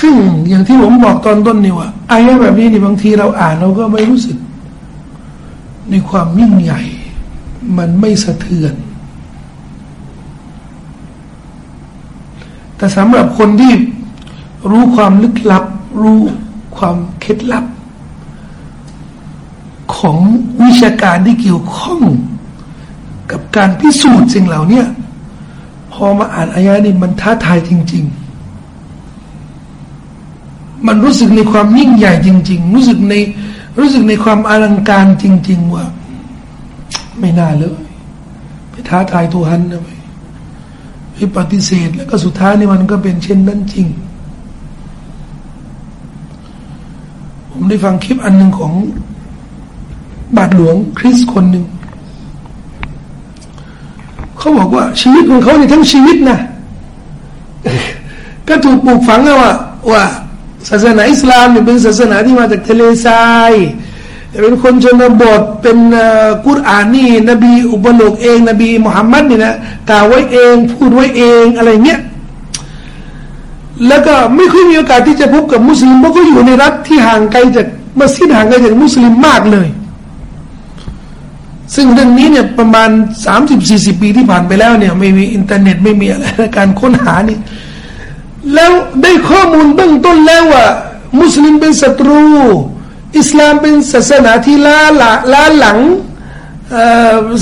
ซึ่งอย่างที่ผมบอกตอนต้นนี่ว่าอายะแบบนี้นี่บางทีเราอ่านเราก็ไม่รู้สึก ในความยิ่งใหญ่ มันไม่สะเทือน แต่สำหรับคนที่รู้ความลึกลับ รู้ความเคล็ดลับ ของวิชาการที่เกี่ยวข้อง กับการพิสูจน์สิ่งเหล่านี้ พอมาอ่านอายะนี้มันท้าทายจริง ๆ มันรู้สึกในความยิ่งใหญ่จริง ๆ รู้สึกในรู้สึกในความอลังการจริง ๆ ว่า ไม่น่าเลย ไปท้าทายตัวฮันนะไปไปปฏิเสธ แล้วก็สุดท้ายนี่มันก็เป็นเช่นนั้นจริง ผมได้ฟังคลิปอันหนึ่งของบาทหลวงคริสคนหนึ่ง เขาบอกว่าชีวิตของเขาในทั้งชีวิตนะก็ถูกปลูกฝังว่าว่าศาสนาอิสลามเนี่ยเป็นศาสนาที่มาจากทะเลทรายเป็นคนชนบทเป็นกุรอานนี่ นบีอุปโลกเอง นบีมุฮัมมัดนี่นะกล่าวไว้เอง พูดไว้เองอะไรเงี้ยแล้วก็ไม่ค่อยมีโอกาสที่จะพบกับมุสลิมเพราะเขาอยู่ในรัฐที่ห่างไกลจากมัสยิดห่างไกลจากมุสลิมมากเลย ซึ่งเรื่องนี้เนี่ยประมาณสามสิบสี่สิบปีที่ผ่านไปแล้วเนี่ย ไม่มีอินเทอร์เน็ตไม่มีอะไรการค้นหานี่แล้วได้ข้อมูลเบื้องต้นแล้วว่ามุสลิมเป็นศัตรู อิสลามเป็นศาสนาที่ล้าหละล้าหลัง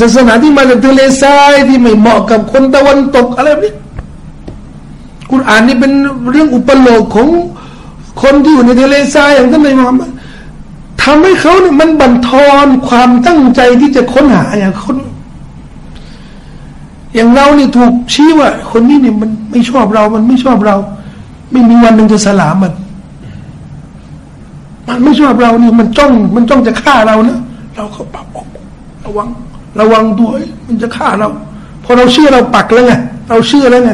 ศาสนาที่มาจากทะเลทรายที่ไม่เหมาะกับคนตะวันตกอะไรแบบนี้คุณอ่านนี่เป็นเรื่องอุปโลกของคนที่อยู่ในทะเลทรายอย่างท่านนายมุฮัมมัด ทำให้เขาเนี่ยมันบั่นทอนความตั้งใจที่จะค้นหาอย่างคน อย่างเราเนี่ยถูกชี้ว่า คนนี้เนี่ยมันไม่ชอบเรา มันไม่ชอบเรา ไม่มีวันหนึ่งจะสลามมัน มันไม่ชอบเรานี่มันจ้อง มันจ้องจะฆ่าเรานะเราก็ปักออกระวัง ระวังตัวมันจะฆ่าเราพอเราเชื่อเราปักแล้วไงเราเชื่อแล้วไง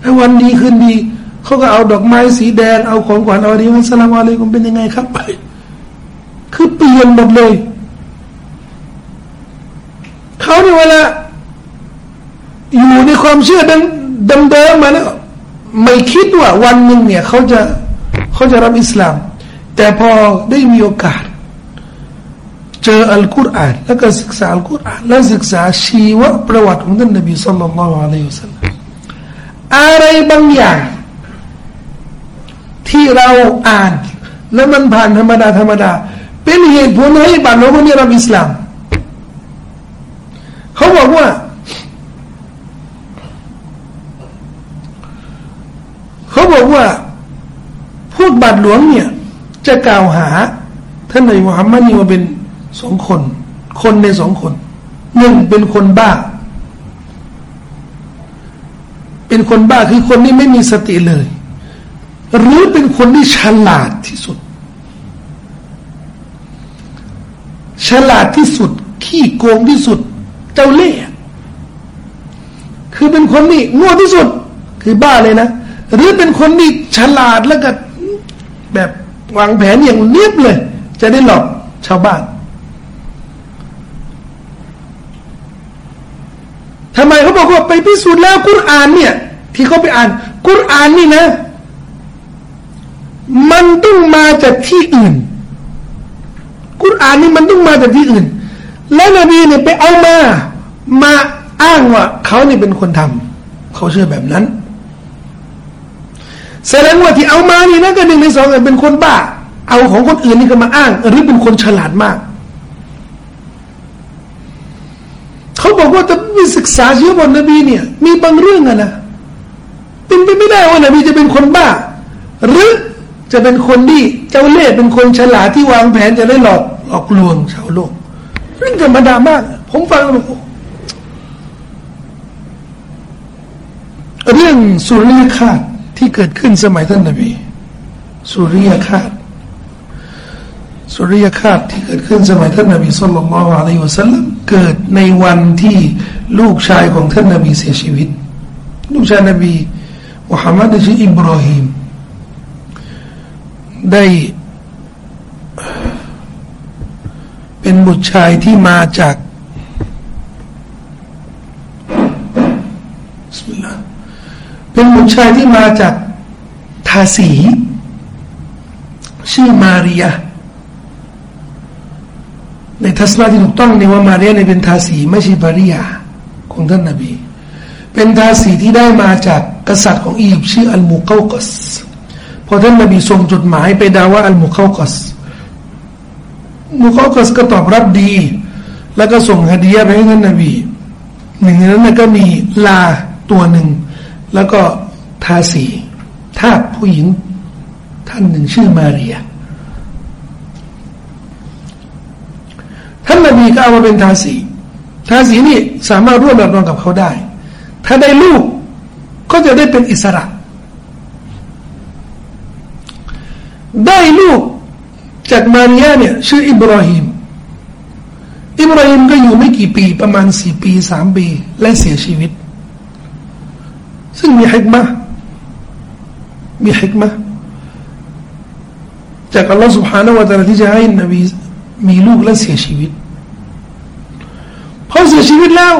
แล้ววันดีคืนดีเขาก็เอาดอกไม้สีแดงเอาของขวัญเอาดีมันสลามอะไรกุมเป็นยังไงครับ คือเปลี่ยนหมดเลยเขาเนี่ยเวลาอยู่ในความเชื่อดังเดิมมาแล้วไม่คิดว่าวันหนึ่งเนี่ยเขาจะเขาจะรับอิสลาม แต่พอได้มีโอกาส เจออัลกุรอานแล้วก็ศึกษาอัลกุรอานแล้วศึกษาชีวประวัติของท่านนบีสุลต่านละอะลัยฮุสซาลลัมอะไรบางอย่าง ที่เราอ่าน แล้วมันผ่านธรรมดาธรรมดา เป็นเหตุผลให้บรรลุคนนี้รับอิสลาม เขาบอกว่า เขาบอกว่า พวกบาทหลวงเนี่ย จะกล่าวหาท่านนายมุฮัมมัดนี่ว่าเป็นสองคน คนในสองคนหนึ่งเป็นคนบ้า เป็นคนบ้าคือคนที่ไม่มีสติเลย หรือเป็นคนที่ฉลาดที่สุด ฉลาดที่สุด ขี้โกงที่สุด เจ้าเล่ห์คือเป็นคนนี่ง่ที่สุด คือบ้าเลยนะ หรือเป็นคนนี่ฉลาดแล้วก็แบบวางแผนอย่างเนียบเลย จะได้หลอกชาวบ้านทำไมเขาบอกว่าไปพิสูจน์แล้วกุรอานเนี่ย ที่เขาไปอ่าน กุรอานนี่นะ มันต้องมาจากที่อื่น อานนี่มันต้องมาจากที่อื่น แล้วนบีเนี่ยไปเอามา มาอ้างว่าเขานี่เป็นคนทำเขาเชื่อแบบนั้นแสดงว่าที่เอามานี่นะก็หนึ่งในสองเป็นคนบ้า เอาของคนอื่นนี่ก็มาอ้างหรือเป็นคนฉลาดมากเขาบอกว่าถ้ามีศึกษาชีวิตนบีเนี่ย มีบางเรื่องอะนะเป็นไปไม่ได้ว่านบีจะเป็นคนบ้า หรือจะเป็นคนที่เจ้าเล่ห์เป็นคนฉลาดที่วางแผนจะได้หลอก อกลวงชาวโลก เรื่องธรรมดามาก ผมฟังแล้วเรื่องสุริยคาตที่เกิดขึ้นสมัยท่านนบีสุริยคาตสุริยคาตที่เกิดขึ้นสมัยท่านนบีสุลต่านละอะลัยฮิวสัลลัมเกิดในวันที่ลูกชายของท่านนบีเสียชีวิต ลูกชายนบีมุฮัมมัดชื่ออิบราฮิมได้ เป็นบุตรชายที่มาจากเป็นบุตรชายที่มาจากทาสี ชื่อมาเรีย ในทัศนะที่ถูกต้องในว่ามาเรียในเป็นทาสีไม่ใช่บาริยาของท่านนบี เป็นทาสีที่ได้มาจากกษัตริย์ของอียิปต์ชื่ออัลมุกากัสพอท่านนบีส่งจดหมายไปดาว่าอัลมุกากัส มุกากัสก็ตอบรับดี แล้วก็ส่งฮดียะไปให้ท่านนบีหนึ่งในนั้นก็มีลาตัวหนึ่ง แล้วก็ทาสีทาสผู้หญิงท่านหนึ่งชื่อมาเรีย ท่านนบีก็เอามาเป็นทาสีทาสีนี่สามารถร่วมรับรองกับเขาได้ ถ้าได้ลูกก็จะได้เป็นอิสระ ได้ลูก จากมาริยาเนี่ยชื่ออิบราฮิมอิบราฮิมก็อยู่ไม่กี่ปีประมาณสี่ปีสามปี และเสียชีวิต ซึ่งมีฮิกมะมีฮิกมะจากอัลลอฮฺ سبحانه และ تعالى ที่จะให้นบีมีลูกและเสียชีวิตพอเสียชีวิตแล้ว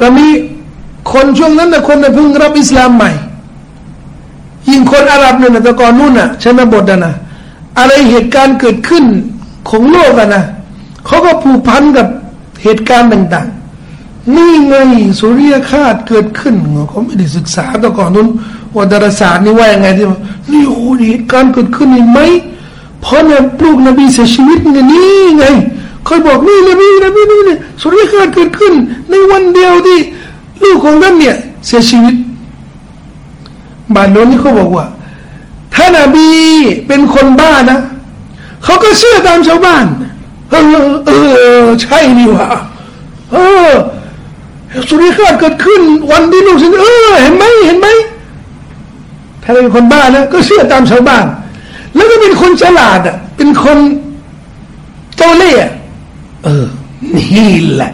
ก็มีคนช่วงนั้นนะคนนะเพิ่งรับอิสลามใหม่ ยิ่งคนอาหรับเนี่ยนะต่ก่อนนู่นน่ะชนบทนะอะไรเหตุการณ์เกิดขึ้นของโลกอะนะเขาก็ผูกพันกับเหตุการณ์ต่าง ๆ นี่ไงสุริยคาตเกิดขึ้นเขาไม่ได้ศึกษาต่ก่อนนู้นว่าดาราศาสตร์นี่ว่ายังไงที่นี่โอ้เหตุการณ์เกิดขึ้นนี่ไหมเพราะเนี่ยลูกนบีเสียชีวิตไงนี่ไงคยบอกนี่นบีนบีนี่เนี่ยสุริยคราเกิดขึ้น ในวันเดียวที่ลูกของท่านเนี่ยเสียชีวิต บานโน้นนี่เขาบอกว่าถ้านบีเป็นคนบ้านะเขาก็เชื่อตามชาวบ้าน เออเออใช่นี่วะเออ สุริยคราเกิดขึ้น วันที่ลูกเสียเออเห็นไหมเห็นไหมถ้าเป็นคนบ้านะก็เชื่อตามชาวบ้าน แล้วก็เป็นคนฉลาดอะเป็นคนเจ้าเล่ห์เออ นี่แหละ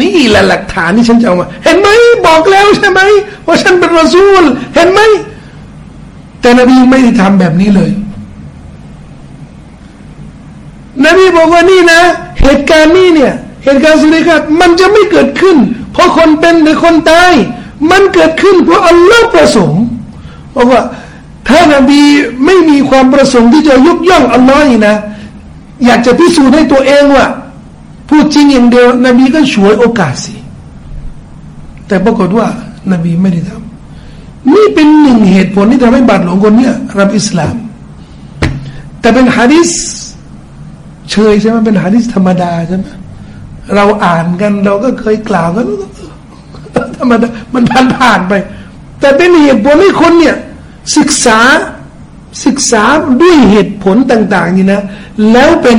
นี่แหละหลักฐานที่ฉันจะเอามา เห็นไหมบอกแล้วใช่ไหมว่าฉันเป็นรอซูล เห็นไหมแต่นบีไม่ได้ทำแบบนี้เลย นบีบอกว่านี่นะ เหตุการณ์นี้เนี่ย เหตุการณ์สุริยะมันจะไม่เกิดขึ้น เพราะคนเป็นหรือคนตาย มันเกิดขึ้นเพราะอัลลอฮ์ประสงค์บอกว่า ถ้านบีไม่มีความประสงค์ที่จะยกย่องอัลลอฮ์นี่นะอยากจะพิสูจน์ให้ตัวเองว่า พูดจริงอย่างเดียวนบีก็ช่วยโอกาสสิ แต่ปรากฏว่านบีไม่ได้ทำนี่เป็นหนึ่งเหตุผลที่ทำให้บาดหลวงคนเนี้ยรับอิสลาม แต่เป็นฮะดิษเชยใช่ไหมเป็นฮะดิษธรรมดาใช่ไหมเราอ่านกันเราก็เคยกล่าวกันธรรมดามันผ่านผ่านไป แต่เป็นเหตุผลให้คนเนี่ย ศึกษาศึกษาด้วยเหตุผลต่าง ๆ นี่นะ แล้วเป็น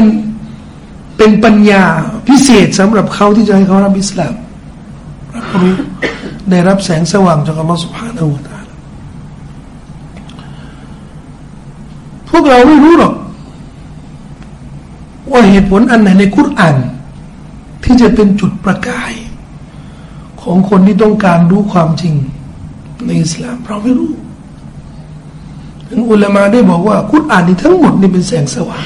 เป็นปัญญา พิเศษสำหรับเขาที่จะให้เขารับอิสลามรับรู้ได้รับแสงสว่างจากอัลลอฮฺสุบฮานาอูตาลพวกเราไม่รู้หรอก ว่าเหตุผลอันไหนในคุราน ที่จะเป็นจุดประกาย ของคนที่ต้องการรู้ความจริง ในอิสลามเราไม่รู้อุลามาได้บอกว่า คุรานนี่ทั้งหมดนี่เป็นแสงสว่าง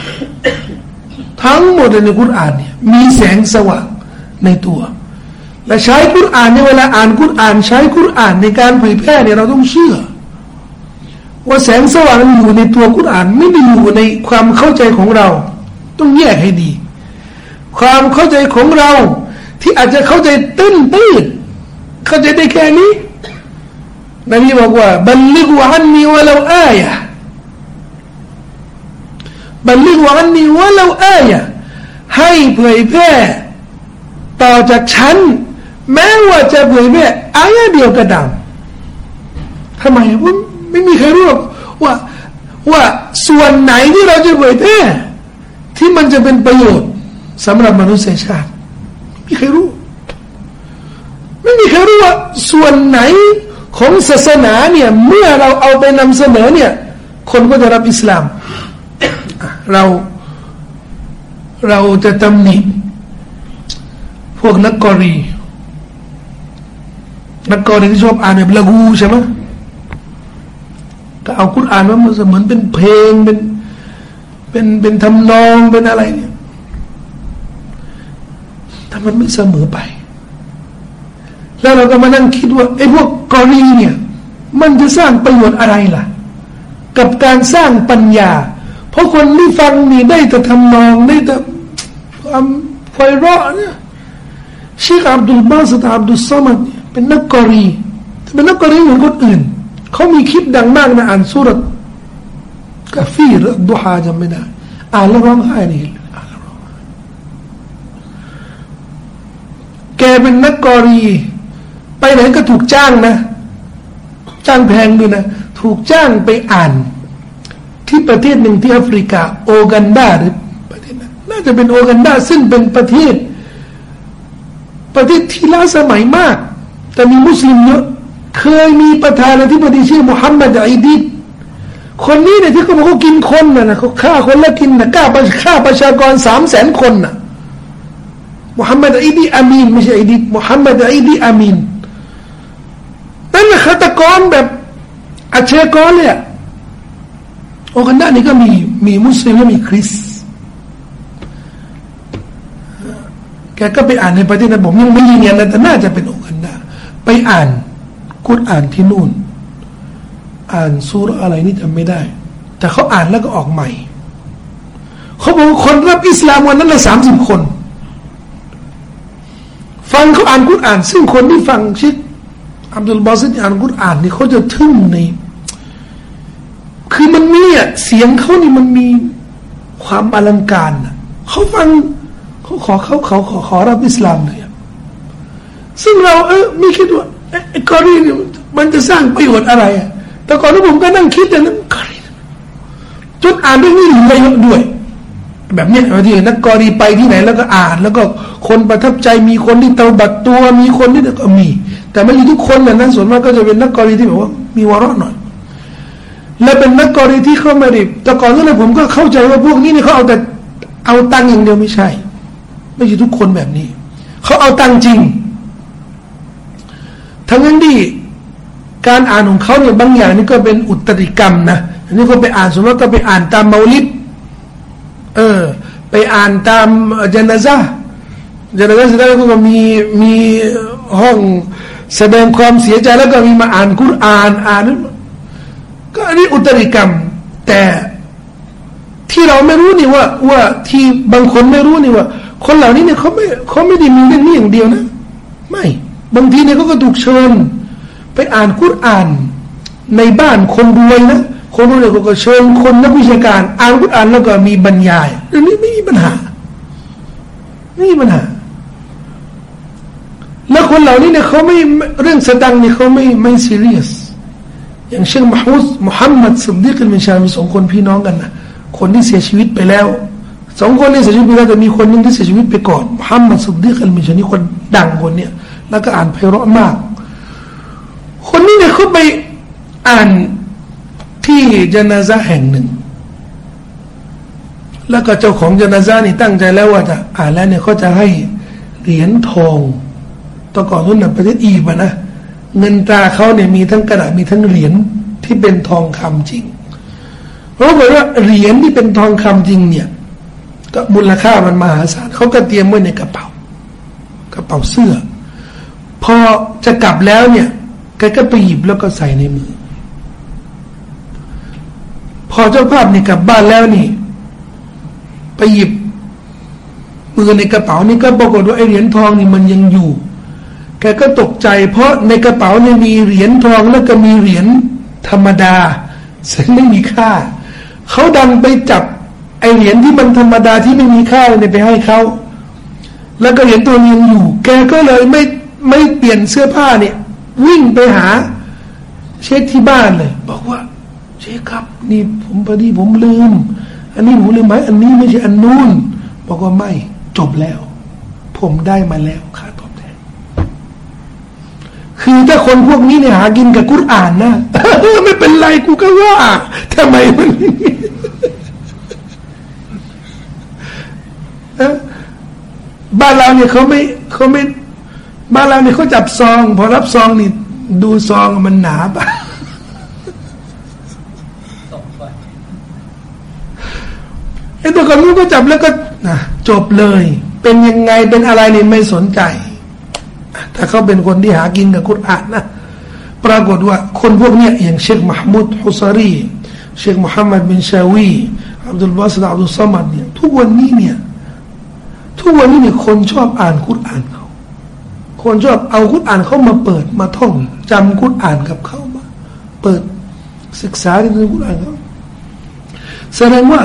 ทั้งหมดในคุรอานเนี่ยมีแสงสว่างในตัว และใช้กุรอานในเวลาอ่านกุรอาน ใช้กุรอานในการเผยแพร่เนี่ยเราต้องเชื่อ ว่าแสงสว่างอยู่ในตัวกุรอานไม่ได้อยู่ในความเข้าใจของเรา ต้องแยกให้ดี ความเข้าใจของเราที่อาจจะเข้าใจตื้นตื้นเข้าใจได้แค่นี้นบีบอกว่าบัลลิกวะอันนีวะลาอายะ บัลลิกวะอันนีวะลาอายะให้เผยแพร่ต่อจากฉัน แม้ว่าจะเผยแพร่อายะเดียวก็ตามทำไมว่าไม่มีใครรู้ว่าว่าส่วนไหนที่เราจะเผยแพร่ที่มันจะเป็นประโยชน์สำหรับมนุษยชาติไม่มีใครรู้ ไม่มีใครรู้ว่าส่วนไหนของศาสนาเนี่ยเมื่อเราเอาไปนำเสนอเนี่ยคนก็จะรับอิสลาม เราเราจะตำหนิพวกนักกรีนักกรีที่ชอบอ่านแบบละกูใช่ไหมก็เอาคุรอ่านว่ามันเหมือนเป็นเพลงเป็นเป็นเป็นทำนองเป็นอะไรเนี่ยถ้ามันไม่เสมอไป แล้วเราก็มานั่งคิดว่าไอ้พวกกรณีเนี่ย มันจะสร้างประโยชน์อะไรล่ะ กับการสร้างปัญญา เพราะคนที่ฟังนี่ได้แต่ทำนองได้แต่ความไฟเราะเนี่ยชีคอับดุลบาสตาอับดุลซามัดเป็นนักกรีเป็นนักกรีเหมือนคนอื่น เขามีคลิปดังมากนะอ่านสุรกาฟีรดุฮาจำไม่ได้อ่านแล้วร้องไห้นี่อ่านแล้วร้องไห้แกเป็นนักกรี ไปไหนก็ถูกจ้างนะ จ้างแพงด้วยนะ ถูกจ้างไปอ่าน ที่ประเทศหนึ่งที่แอฟริกา โอกันดาหรือประเทศนั้นน่าจะเป็นโอกันดาซึ่งเป็นประเทศ ประเทศที่ล้าสมัยมาก แต่มีมุสลิมเยอะเคยมีประธานาธิบดีชื่อมุฮัมมัดอิดีคนนี้เนี่ยที่เขาบอกเขากินคนนะนะเขาฆ่าคนแล้วกินนะฆ่าฆ่าประชากรสามแสนคนนะมุฮัมมัดอิดีอามีนไม่ใช่อิดีมุฮัมมัดอิดีอามีนนั่นแหละฆาตกรแบบอาชญากรเลย โอกันดานี่ก็มีมีมุสลิมและมีคริสแกก็ไปอ่านในประเทศนั้นผมยังไม่ยืนยันนะแต่น่าจะเป็นโอกันดาไปอ่านกุรอ่านที่นู่น อ่านซูรอะไรนี่จำไม่ได้ แต่เขาอ่านแล้วก็ออกใหม่เขาบอกคนรับอิสลามวันนั้นละสามสิบคน ฟังเขาอ่านกุรอ่าน ซึ่งคนที่ฟังชิดอับดุลบาซิดอ่านกุรอานนี่เขาจะทึ่งใน คือมันมีอะเสียงเขานี่มันมีความอลังการอะเขาฟังเขาขอเขาเขาขอขอรับอิสลามเลยซึ่งเราเออไม่คิดว่าไอ้กอรีนี่มันจะสร้างประโยชน์อะไรอะแต่ก่อนที่ผมก็นั่งคิดแต่นั้นกอรีจนอ่านเรื่องนี้หลือเยอะด้วย แบบเนี้ยที่นักกอรีไปที่ไหน แล้วก็อ่าน แล้วก็คนประทับใจมีคนที่เตาบัดตัวมีคนที่ก็มี แต่ไม่ใช่ทุกคนนะนั้นส่วนมากก็จะเป็นนักกรณีที่แบบว่ามีวาระหน่อย และเป็นนักกรณีที่เข้าม่ได้แต่ก่อนนั้นผมก็เข้าใจว่าพวกนี้นี่เขาเอาแต่เอาตังค์อย่างเดียวไม่ใช่ ไม่ใช่ทุกคนแบบนี้ เขาเอาตังค์จริง ทั้งนั้นที่การอ่านของเขาเนี่ยบางอย่างนี่ก็เป็นอุตริกรรมนะอันนี้ก็ไปอ่านสมมติก็ไปอ่านตามมาลิดเออ ไปอ่านตามเจนาซาเจนาซาเสร็จแล้วก็มีมีห้องแสดงความเสียใจแล้วก็มีมาอ่านคุรอานอ่าน ก็อันนี้อุตริกรรม แต่ที่เราไม่รู้นี่ว่า ว่าที่บางคนไม่รู้นี่ว่า คนเหล่านี้เนี่ยเขาไม่เขาไม่ได้มีเรื่องนี้อย่างเดียวนะ ไม่บางทีเนี่ยเขาก็ถูกเชิญ ไปอ่านคุรอานในบ้านคนรวยนะคนรวยเขาก็เชิญคนนักวิชาการ อ่านคุรอานแล้วก็มีบรรยายเรื่องนี้ไม่มีปัญหาไม่มีปัญหาแล้วคนเหล่านี้เนี่ยเขาไม่เรื่องสตังเนี่ยเขาไม่ไม่ซีเรียส อย่างเช่นมหุสมุฮัมมัดสุดดีกันเป็นชามีสองคนพี่น้องกันนะคนที่เสียชีวิตไปแล้วสองคนนี้เสียชีวิตไปแล้วแต่มีคนนึงที่เสียชีวิตไปก่อนมุฮัมมัดสุดดีกันเป็นชานี่คนดังคนเนี่ยแล้วก็อ่านไพเราะมาก คนนี้เนี่ยเขาไปอ่านที่จนาซาแห่งหนึ่ง แล้วก็เจ้าของจนาซานี่ตั้งใจแล้วว่าจะอ่านแล้วเนี่ยเขาจะให้เหรียญทองตะก่อนนู้นนะประเทศอียิปต์นะ เงินตราเขาเนี่ยมีทั้งกระดาษมีทั้งเหรียญที่เป็นทองคำจริง เพราะว่าเหรียญที่เป็นทองคำจริงเนี่ย ก็มูลค่ามันมหาศาลเขาก็เตรียมไว้ในกระเป๋ากระเป๋าเสื้อ พอจะกลับแล้วเนี่ยแกก็ไปหยิบแล้วก็ใส่ในมือ พอเจ้าภาพนี่กลับบ้านแล้วนี่ ไปหยิบมือในกระเป๋านี่ก็ปรากฏว่าไอเหรียญทองนี่มันยังอยู่ แกก็ตกใจ เพราะในกระเป๋าเนี่ยมีเหรียญทองแล้วก็มีเหรียญธรรมดาซึ่งไม่มีค่า เขาดันไปจับไอเหรียญที่มันธรรมดาที่ไม่มีค่าเนี่ยไปให้เขาแล้วก็เหรียญตัวนี้ยังอยู่ แกก็เลยไม่ไม่เปลี่ยนเสื้อผ้าเนี่ย วิ่งไปหา เช็คที่บ้านเลย บอกว่า เช็คครับ นี่ผมพอดีผมลืม อันนี้ผมลืมไหมอันนี้ไม่ใช่อันนู้นบอกว่าไม่จบแล้ว ผมได้มาแล้วค่าตอบ คือถ้าคนพวกนี้เนี่ยหากินกับกุรอานนะไม่เป็นไรกูก็ว่าทำไมมันบ้านเราเนี่ยเขาไม่เขาไม่บ้านเราเนี่ยเขาจับซอง พอรับซองนี่ดูซองมันหนาปะไอ้ตัวคนนู้นก็จับแล้วก็นะจบเลย เป็นยังไงเป็นอะไรนี่ไม่สนใจ ถ้าเขาเป็นคนที่หากินกับกุรอานนะปรากฏว่าคนพวกนี้อย่างเชคมหมุดฮุซารีเชคมุฮัมมัดบินชาวีอับดุลบาสดอับดุลสมัดเนี่ยทุกวันนี้เนี่ยทุกวันนี้เนี่ยคนชอบอ่านกุรอานเขาคนชอบเอากุรอานเขามาเปิดมาท่องจำกุรอานกับเขามา เปิดศึกษาเรื่องกุรอานเขาแสดงว่า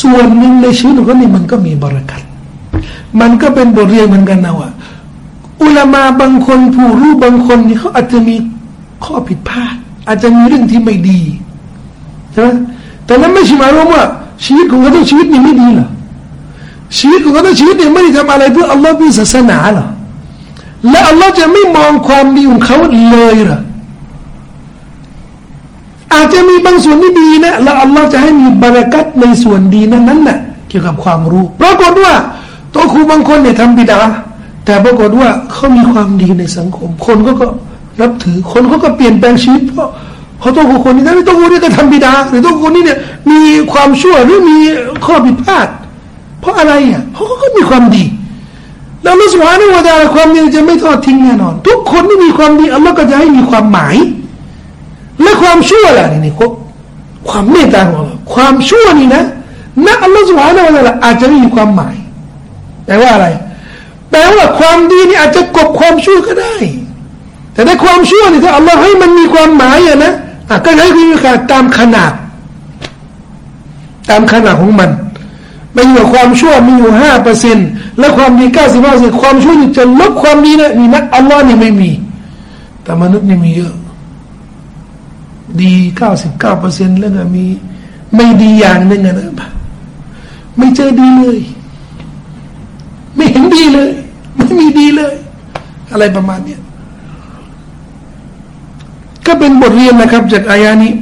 ส่วนหนึ่งในชีวิตของเขานี่มันก็มีบรารักมันก็เป็นบทเรียนเหมือนกันนะว่า อุลามาบางคนผู้รู้บางคนนี่เขาอาจจะมีข้อผิดพลาด อาจจะมีเรื่องที่ไม่ดีใช่ไหมแต่นั้นไม่ใช่หมายควมว่า ชีวิตของเขาต้องชีวิตนี้ไม่ดีหรอชีวิตของเขาต้องชีวิตเนี่ยไม่ได้ทำอะไรเพื่ออัลลอฮ์เพื่อศาสนาหรอและอัลลอฮ์จะไม่มองความดีของเขาเลยหรออาจจะมีบางส่วนที่ดีนะแล้วอัลลอฮ์จะให้มีบารักัตในส่วนดีนั้นนั้นนะ่ะเกี่ยวกับความรู้ปรากฏว่าตัวครูบางคนเนี่ยทำบิดา แต่ปรากฏว่าเขามีความดีในสังคม คนก็ก็รับถือคนเขาก็เปลี่ยนแปลงชีวิตเพราะเพราะตัวคนนี้นะตัวครูนี่ก็ทำบิดา หรือตัวคนนี้เนี่ยมีความชั่วหรือมีข้อผิดพลาด เพราะอะไรอะเพราะเขาก็มีความดีแล้วอัลลอฮฺสุบฮานาอูตาความดีจะไม่ทอดทิ้งแน่นอน ทุกคนที่มีความดีอัลลอฮ์ก็จะให้มีความหมาย และความชั่วล่ะนี่นี่ความเมตตาของเราความชั่วนี่นะนะอัลลอฮฺสุบฮานาอูตาอาจจะไม่มีความหมายแปลว่าอะไร แปลว่าความดีนี่อาจจะกบความชั่วก็ได้ แต่ในความชั่วนี่ถ้าอัลลอฮ์ให้มันมีความหมายอะนะอะก็ให้คุณค่าตามขนาด ตามขนาดของมันไม่ใช่ความชั่วมีอยู่ห้าเปอร์เซ็นต์และความดีเก้าสิบห้าเปอร์เซ็นต์ความชั่วนี่จะลบความดีนะนี่นะอัลลอฮ์นี่ไม่มี แต่มนุษย์นี่มีเยอะ ดีเก้าสิบเก้าเปอร์เซ็นต์แล้วก็มี ไม่ดีอย่างหนึ่งนะไม่เจอดีเลย ไม่เห็นดีเลย ไม่มีดีเลย อะไรประมาณนี้ก็เป็นบทเรียนนะครับ จากอายานี้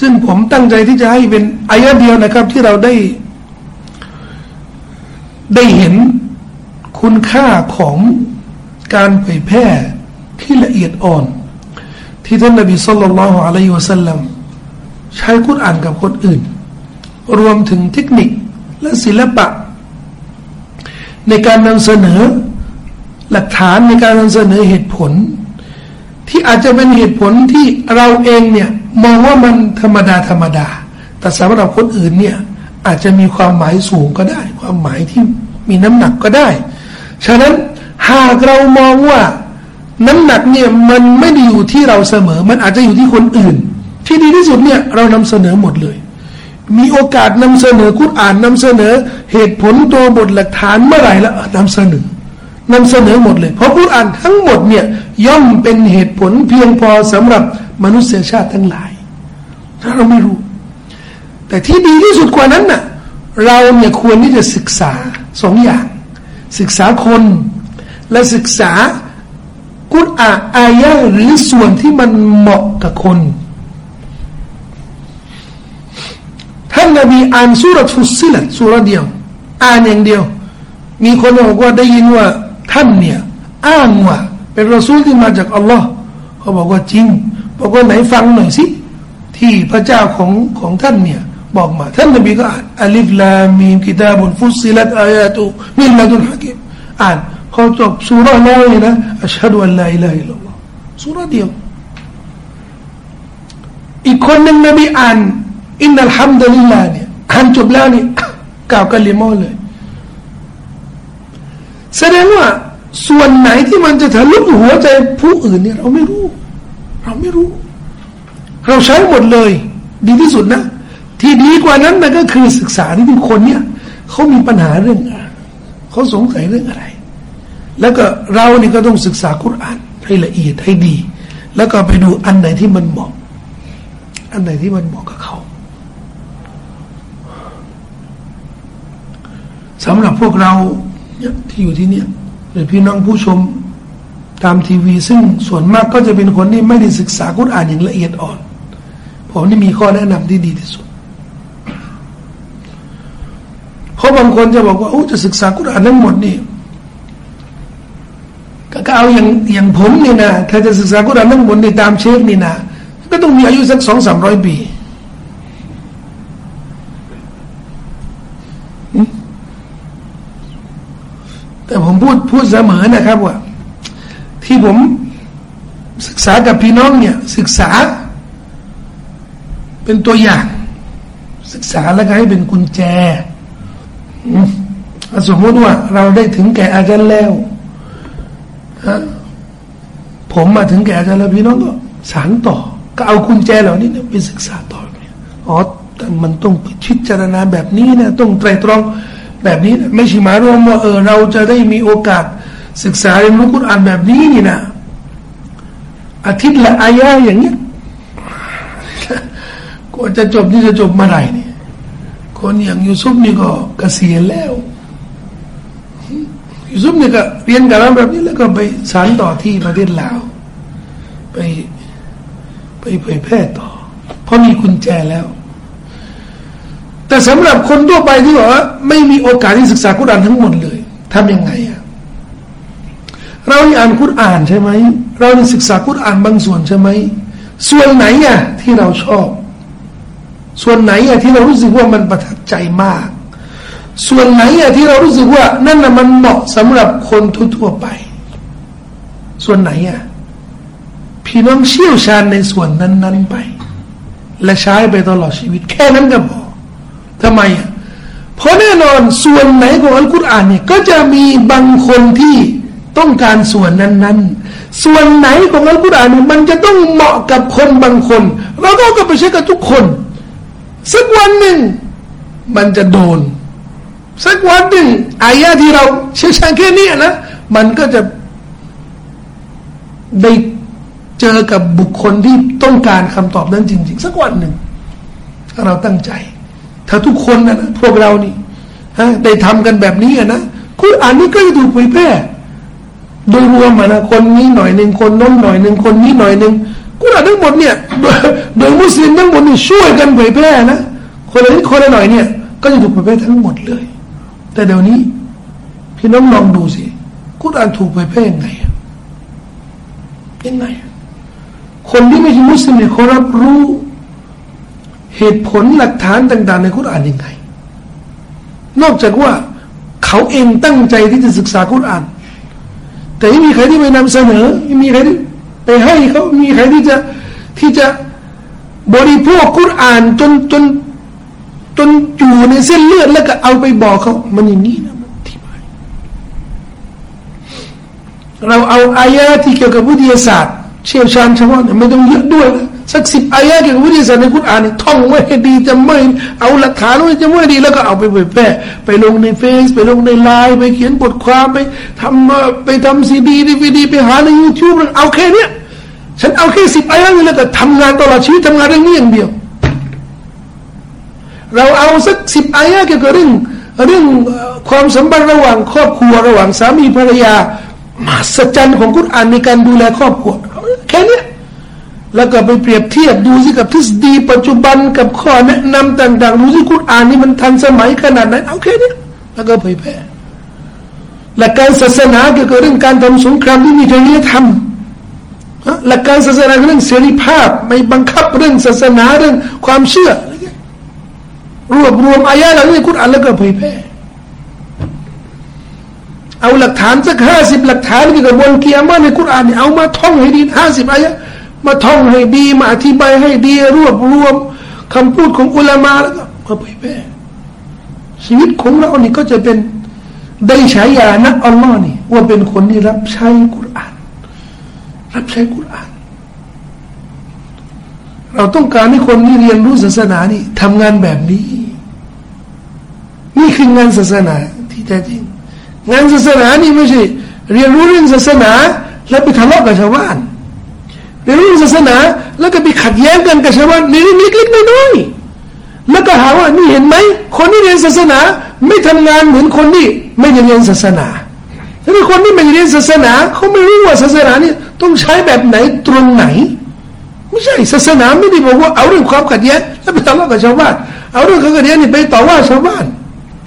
ซึ่งผมตั้งใจที่จะให้เป็นอายะเดียวนะครับ ที่เราได้ ได้เห็นคุณค่าของการเผยแพร่ที่ละเอียดอ่อน ที่ท่านนบีสุลต่านละฮ์อะลัยฮิวะสัลลัมใช้คุรอ่านกับคนอื่น รวมถึงเทคนิคและศิลปะ ในการนำเสนอหลักฐานในการนำเสนอเหตุผล ที่อาจจะเป็นเหตุผลที่เราเองเนี่ยมองว่ามันธรรมดาธรรมดา แต่สำหรับคนอื่นเนี่ยอาจจะมีความหมายสูงก็ได้ ความหมายที่มีน้ำหนักก็ได้ ฉะนั้นหากเรามองว่าน้ำหนักเนี่ยมันไม่ได้อยู่ที่เราเสมอ มันอาจจะอยู่ที่คนอื่น ที่ดีที่สุดเนี่ยเรานำเสนอหมดเลย มีโอกาสนำเสนอคุรอ่านนำเสนอเหตุผลตัวบทหลักฐานเมื่อไหร่แล้วนำเสนอนำเสนอหมดเลย เพราะคุรอ่านทั้งหมดเนี่ยย่อมเป็นเหตุผลเพียงพอสำหรับมนุษยชาติทั้งหลาย ถ้าเราไม่รู้ แต่ที่ดีที่สุดกว่านั้นน่ะเราเนี่ยควรที่จะศึกษาสองอย่าง ศึกษาคนและศึกษากุรอานอายะหรือส่วนที่มันเหมาะกับคน ท่านนบีอ่านสุรฟุสิลสุรเดียว อ่านอย่างเดียว มีคนบอกว่าได้ยินว่าท่านเนี่ยอ้างว่าเป็นรอซูลที่มาจากอัลลอฮ์เขาบอกว่าจริงบอกว่าไหนฟังหน่อยสิที่พระเจ้าของของท่านเนี่ยบอกมา ท่านนบีก็อ่านอัลิฟลามีมกิตาบุนฟุสิลัตอายาตุมิลลาดุนฮะกิมอ่านพอจบสุราแล้วเลยนะอัชฮะดุอัลลอฮฺอิลลัฮิลลอฮ์สุราเดียว อีกคนหนึ่งนบีอ่าน อินนัลฮัมดุลิลลาเนี่ยอ่านจบแล้วนี่กล่าวกันลิมอเลย แสดงว่าส่วนไหนที่มันจะทะลุหัวใจผู้อื่นเนี่ย เราไม่รู้ เราไม่รู้ เราใช้หมดเลย ดีที่สุดนะ ที่ดีกว่านั้นนะก็คือศึกษาที่ทุกคนเนี่ยเขามีปัญหาเรื่องอะไรเขาสงสัยเรื่องอะไร แล้วก็เรานี่ก็ต้องศึกษาคุรานให้ละเอียดให้ดี แล้วก็ไปดูอันไหนที่มันเหมาะ อันไหนที่มันเหมาะกับเขา สำหรับพวกเราที่อยู่ที่เนี่ยหรือพี่น้องผู้ชมตามทีวี ซึ่งส่วนมากก็จะเป็นคนที่ไม่ได้ศึกษากุรอานอย่างละเอียดอ่อน ผมนี่มีข้อแนะนำที่ดีที่สุดเพราะบางคนจะบอกว่าโอ้จะศึกษากุรอานทั้งหมดนี่ก็เอาอย่างอย่างผมนี่นะถ้าจะศึกษากุรอานทั้งหมดนี่ตามเชฟนี่นะก็ต้องมีอายุสักสองสามร้อยปี แต่ผมพูดพูดเสมอนะครับว่า ที่ผมศึกษากับพี่น้องเนี่ย ศึกษา เป็นตัวอย่าง ศึกษาแล้วก็ให้เป็นกุญแจสมมติว่า เราได้ถึงแก่อาจารย์แล้วผมมาถึงแก่อาจารย์แล้วพี่น้องก็สารต่อ ก็เอากุญแจเหล่านี้ไปศึกษาต่อเนี่ยอ๋อมันต้องพิจารณาแบบนี้นะต้องไตรตรอง แบบนี้นะไม่ใช่หมายรวมว่าเออเราจะได้มีโอกาสศึกษาเรียนรู้กุรอานแบบนี้นี่นะอาทิตย์ละอายะอย่างเงี้ยก็จะจบนี่จะจบเมื่อไหร่นี่คนอย่างยูซุปนี่ก็เกษียณแล้วยูซุปนี่ก็เรียนกันแบบนี้แล้วก็ไปสานต่อที่ประเทศลาวไปไปเผยแพร่ต่อ เพราะมีกุญแจแล้ว แต่สำหรับคนทั่วไปที่บอกว่า ไม่มีโอกาสที่ศึกษาคุรานทั้งหมดเลยทำยังไงอะเราอ่านคุรานใช่ไหมเราได้ศึกษาคุรานบางส่วนใช่ไหมส่วนไหนอะที่เราชอบ ส่วนไหนอะที่เรารู้สึกว่ามันประทับใจมาก ส่วนไหนอะที่เรารู้สึกว่า นั่นน่ะมันเหมาะสำหรับคนทั่วไป ส่วนไหนอะพี่น้องเชี่ยวชาญในส่วนนั้น ๆ ไป และใช้ไปตลอดชีวิต แค่นั้นก็พอ ทำไม เพราะแน่นอนส่วนไหนของอัลกุรอานเนี่ยก็จะมีบางคนที่ต้องการส่วนนั้น ๆ ส่วนไหนของอัลกุรอานมันจะต้องเหมาะกับคนบางคน เราก็ก็ไปใช้กับทุกคน สักวันหนึ่งมันจะโดน สักวันหนึ่งอายะที่เราเชื่อชันแค่นี้นะ มันก็จะได้เจอกับบุคคลที่ต้องการคำตอบนั้นจริง ๆ สักวันหนึ่งถ้าเราตั้งใจ ถ้าทุกคนนะพวกเรานี่ฮะได้ทำกันแบบนี้นะคุณอ่านนี้ก็จะถูกเผยแพร่โดยรวมนะคนนี้หน่อยหนึ่งคนน้นหน่อยหนึ่งคนนี้หน่อยหนึ่งคุณอ่านทั้งหมดเนี่ยโดยมุสลิมทั้งหมดนี่ช่วยกันเผยแพร่นะคนละนิดคนละหน่อยเนี่ย ก็จะถูกเผยแพร่ทั้งหมดเลย แต่เดี๋ยวนี้ พี่น้องลองดูสิคุณอ่านถูกเผยแพร่ยังไงยังไงคนที่ไม่ใช่มุสลิมเนี่ยเขารับรู้ เหตุผลหลักฐานต่าง ๆ ในคุรานยังไง นอกจากว่าเขาเองตั้งใจที่จะศึกษาคุราน แต่ไม่มีใครที่ไปนำเสนอไม่มีใครที่ไปให้เขามีใครที่จะที่จะบริโภคคุรานจนจนจนอยู่ในเส้นเลือดแล้วก็เอาไปบอกเขามันอย่างนี้นะที่ไปเราเอาอายะที่เกี่ยวกับวิทยาศาสตร์ เชี่ยวชาญเฉพาะเนี่ยไม่ต้องเยอะด้วยนะ สักสิบอายะเกี่ยวกับวิทยาศาสตร์ในคุรานท่องไว้ให้ดีจะไม่เอาหลักฐานไว้จะไม่ดี แล้วก็เอาไปเผยแพร่ไปลงในเฟซไปลงในไลน์ไปเขียนบทความไปทำไปทำซีดีดีวีดีไปหาในยูทูบเอาแค่เนี้ยฉันเอาแค่สิบอายะนี่แล้วก็ทำงานตลอดชีวิตทำงานเรื่องนี้อย่างเดียว เราเอาสักสิบอายะเกี่ยวกับเรื่องเรื่องความสัมพันธ์ระหว่างครอบครัวระหว่างสามีภรรยามาสัจจันของคุรานในการดูแลครอบครัวแค่นี้ แล้วก็ไปเปรียบเทียบดูสิกับทฤษฎีปัจจุบันกับข้อแนะนำต่างๆดูสิคุณอ่านนี่มันทันสมัยขนาดไหนเอาแค่นี้แล้วก็เผยแพร่หลักการศาสนาเกี่ยวกับเรื่องการทำสงครามที่มีจริยธรรมหลักการศาสนาเรื่องเสรีภาพ ไม่บังคับเรื่องศาสนาเรื่องความเชื่อ รวบรวมอายะเหล่านี้ในกุรอานแล้วก็เผยแพร่เอาหลักฐานสักห้าสิบหลักฐานเกี่ยวกับวันเกียร์มาในกุรอานเนี่ยเอามาท่องให้ดีห้าสิบอายะ มาท่องให้ดี มาอธิบายให้ดี รวบรวมคำพูดของอุลามาแล้วก็มาเผยแพร่ชีวิตของเรานี่ก็จะเป็นได้ฉายานักอัลลอฮ์นี่ว่าเป็นคนที่รับใช้กุรอาน รับใช้กุรอาน เราต้องการให้คนที่เรียนรู้ศาสนานี่ทำงานแบบนี้ นี่คืองานศาสนาที่แท้จริง งานศาสนานี่ไม่ใช่ เรียนรู้เรื่องศาสนา แล้วไปทะเลาะกับชาวบ้าน เรียนรู้เรื่องศาสนา แล้วก็ไปขัดแย้งกันกับชาวบ้านในเรื่องเล็กๆน้อยๆแล้วก็หาว่านี่เห็นไหมคนที่เรียนศาสนา ไม่ทำงานเหมือนคนที่ไม่เรียนศาสนาแล้วคนที่ไม่เรียนศาสนาเขาไม่รู้ว่าศาสนานี่ต้องใช้แบบไหนตรงไหน ไม่ใช่ศาสนาไม่ได้บอกว่าเอาเรื่องความขัดแย้งแล้วไปทะเลาะกับชาวบ้านเอาเรื่องความขัดแย้งนี่ไปต่อว่าชาวบ้าน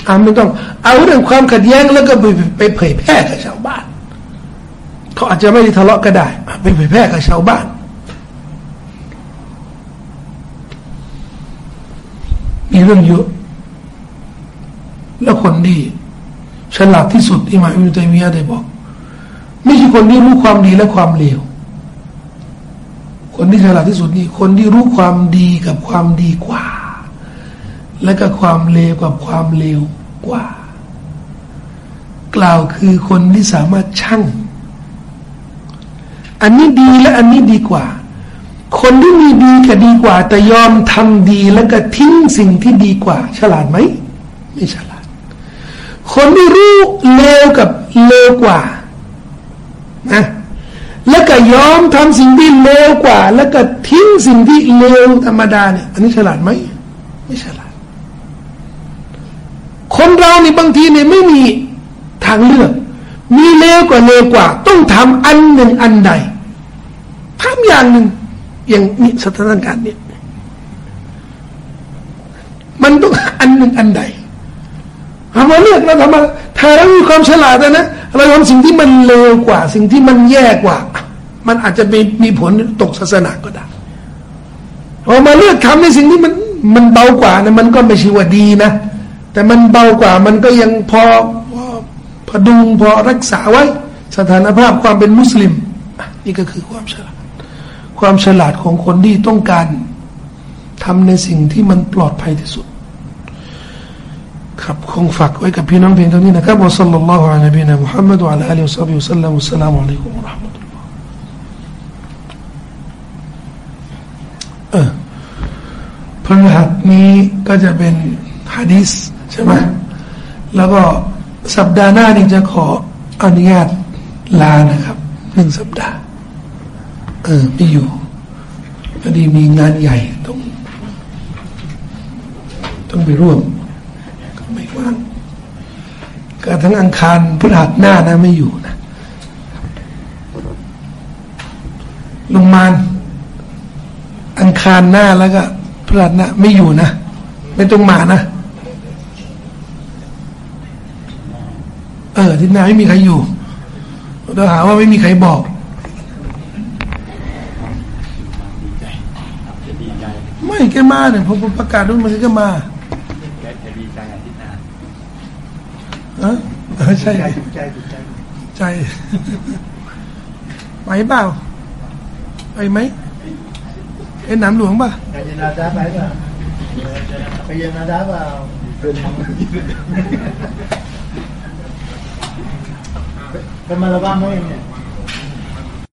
อ่าไม่ต้องเอาเรื่องความขัดแย้งแล้วก็ไปไปเผยแพร่กับชาวบ้าน เขาอาจจะไม่ได้ทะเลาะก็ได้ไปเผยแพร่กับชาวบ้าน มีเรื่องเยอะแล้วคนดีฉลาดที่สุดที่มาอิมตัยมียะได้บอกไม่ใช่คนที่รู้ความดีและความเลวคนที่ฉลาดที่สุดนี่คนที่รู้ความดีกับความดีกว่า และก็ความเลวกับความเลวกว่า กล่าวคือคนที่สามารถชั่ง อันนี้ดีและอันนี้ดีกว่า คนที่มีดีกับดีกว่า แต่ยอมทำดีแล้วก็ทิ้งสิ่งที่ดีกว่า ฉลาดไหมไม่ฉลาด คนที่รู้เลวกับเลวกว่านะแล้วก็ยอมทำสิ่งที่เลวกว่า แล้วก็ทิ้งสิ่งที่เลวธรรมดาเนี่ย อันนี้ฉลาดไหมไม่ฉลาด คนเรานี่บางทีเนี่ยไม่มีทางเลือก มีเลวกว่าเลวกว่า ต้องทำอันหนึ่งอันใดทำอย่างหนึ่งอย่างนี้สถานการณ์เนี่ยมันต้องอันหนึ่งอันใดเอามาเลือกเราทำมาถ้าเรามีความฉลาดนะเราทำสิ่งที่มันเลวกว่า สิ่งที่มันแย่กว่า มันอาจจะมีมีผลตกศาสนาก็ได้พอมาเลือกทำในสิ่งที่มันมันเบากว่านะมันก็ไม่ใช่ว่าดีนะ แต่มันเบากว่ามันก็ยังพอ พดุงพอรักษาไว้ สถานภาพความเป็นมุสลิมนี่ก็คือความฉลาด ความฉลาดของคนที่ต้องการทำในสิ่งที่มันปลอดภัยที่สุด ครับคงฝากไว้กับพี่น้องเพียงเท่านี้นะครับวะซัลลัลลอฮุอะลัยฮินะมุฮัมมัดวะอะลาอาลีวะซัลลัมวะซัลลัมวะสลามุอะลัยกุมวะราะห์มะตุลลอฮ์เออพฤหัสนี้ก็จะเป็นฮะดีษใช่ไหมแล้วก็ สัปดาห์หน้านี่จะขออนุญาตลานะครับหนึ่งสัปดาห์ เออไม่อยู่พอดีมีงานใหญ่ต้องต้องไปร่วมไม่ว่างก็ทั้งอังคารพฤหัสหน้านะไม่อยู่นะลงมานอังคารหน้าแล้วก็พฤหัสหน้าไม่อยู่นะ ไม่ต้องมานะ เออที่หน้าไม่มีใครอยู่เราหาว่าไม่มีใครบอกไม่แกมาเนี่ยพอประกาศรุ่นมันก็มาแกจะดีใจอาทิตย์หน้าอะเออใช่ใจถูกใจถูกใจใจไปเปล่าไปไหมไอ้หนามหลวงป่ะไปเย็นนาดาไปเปล่าไปเย็นนาดาเปล่า เป็น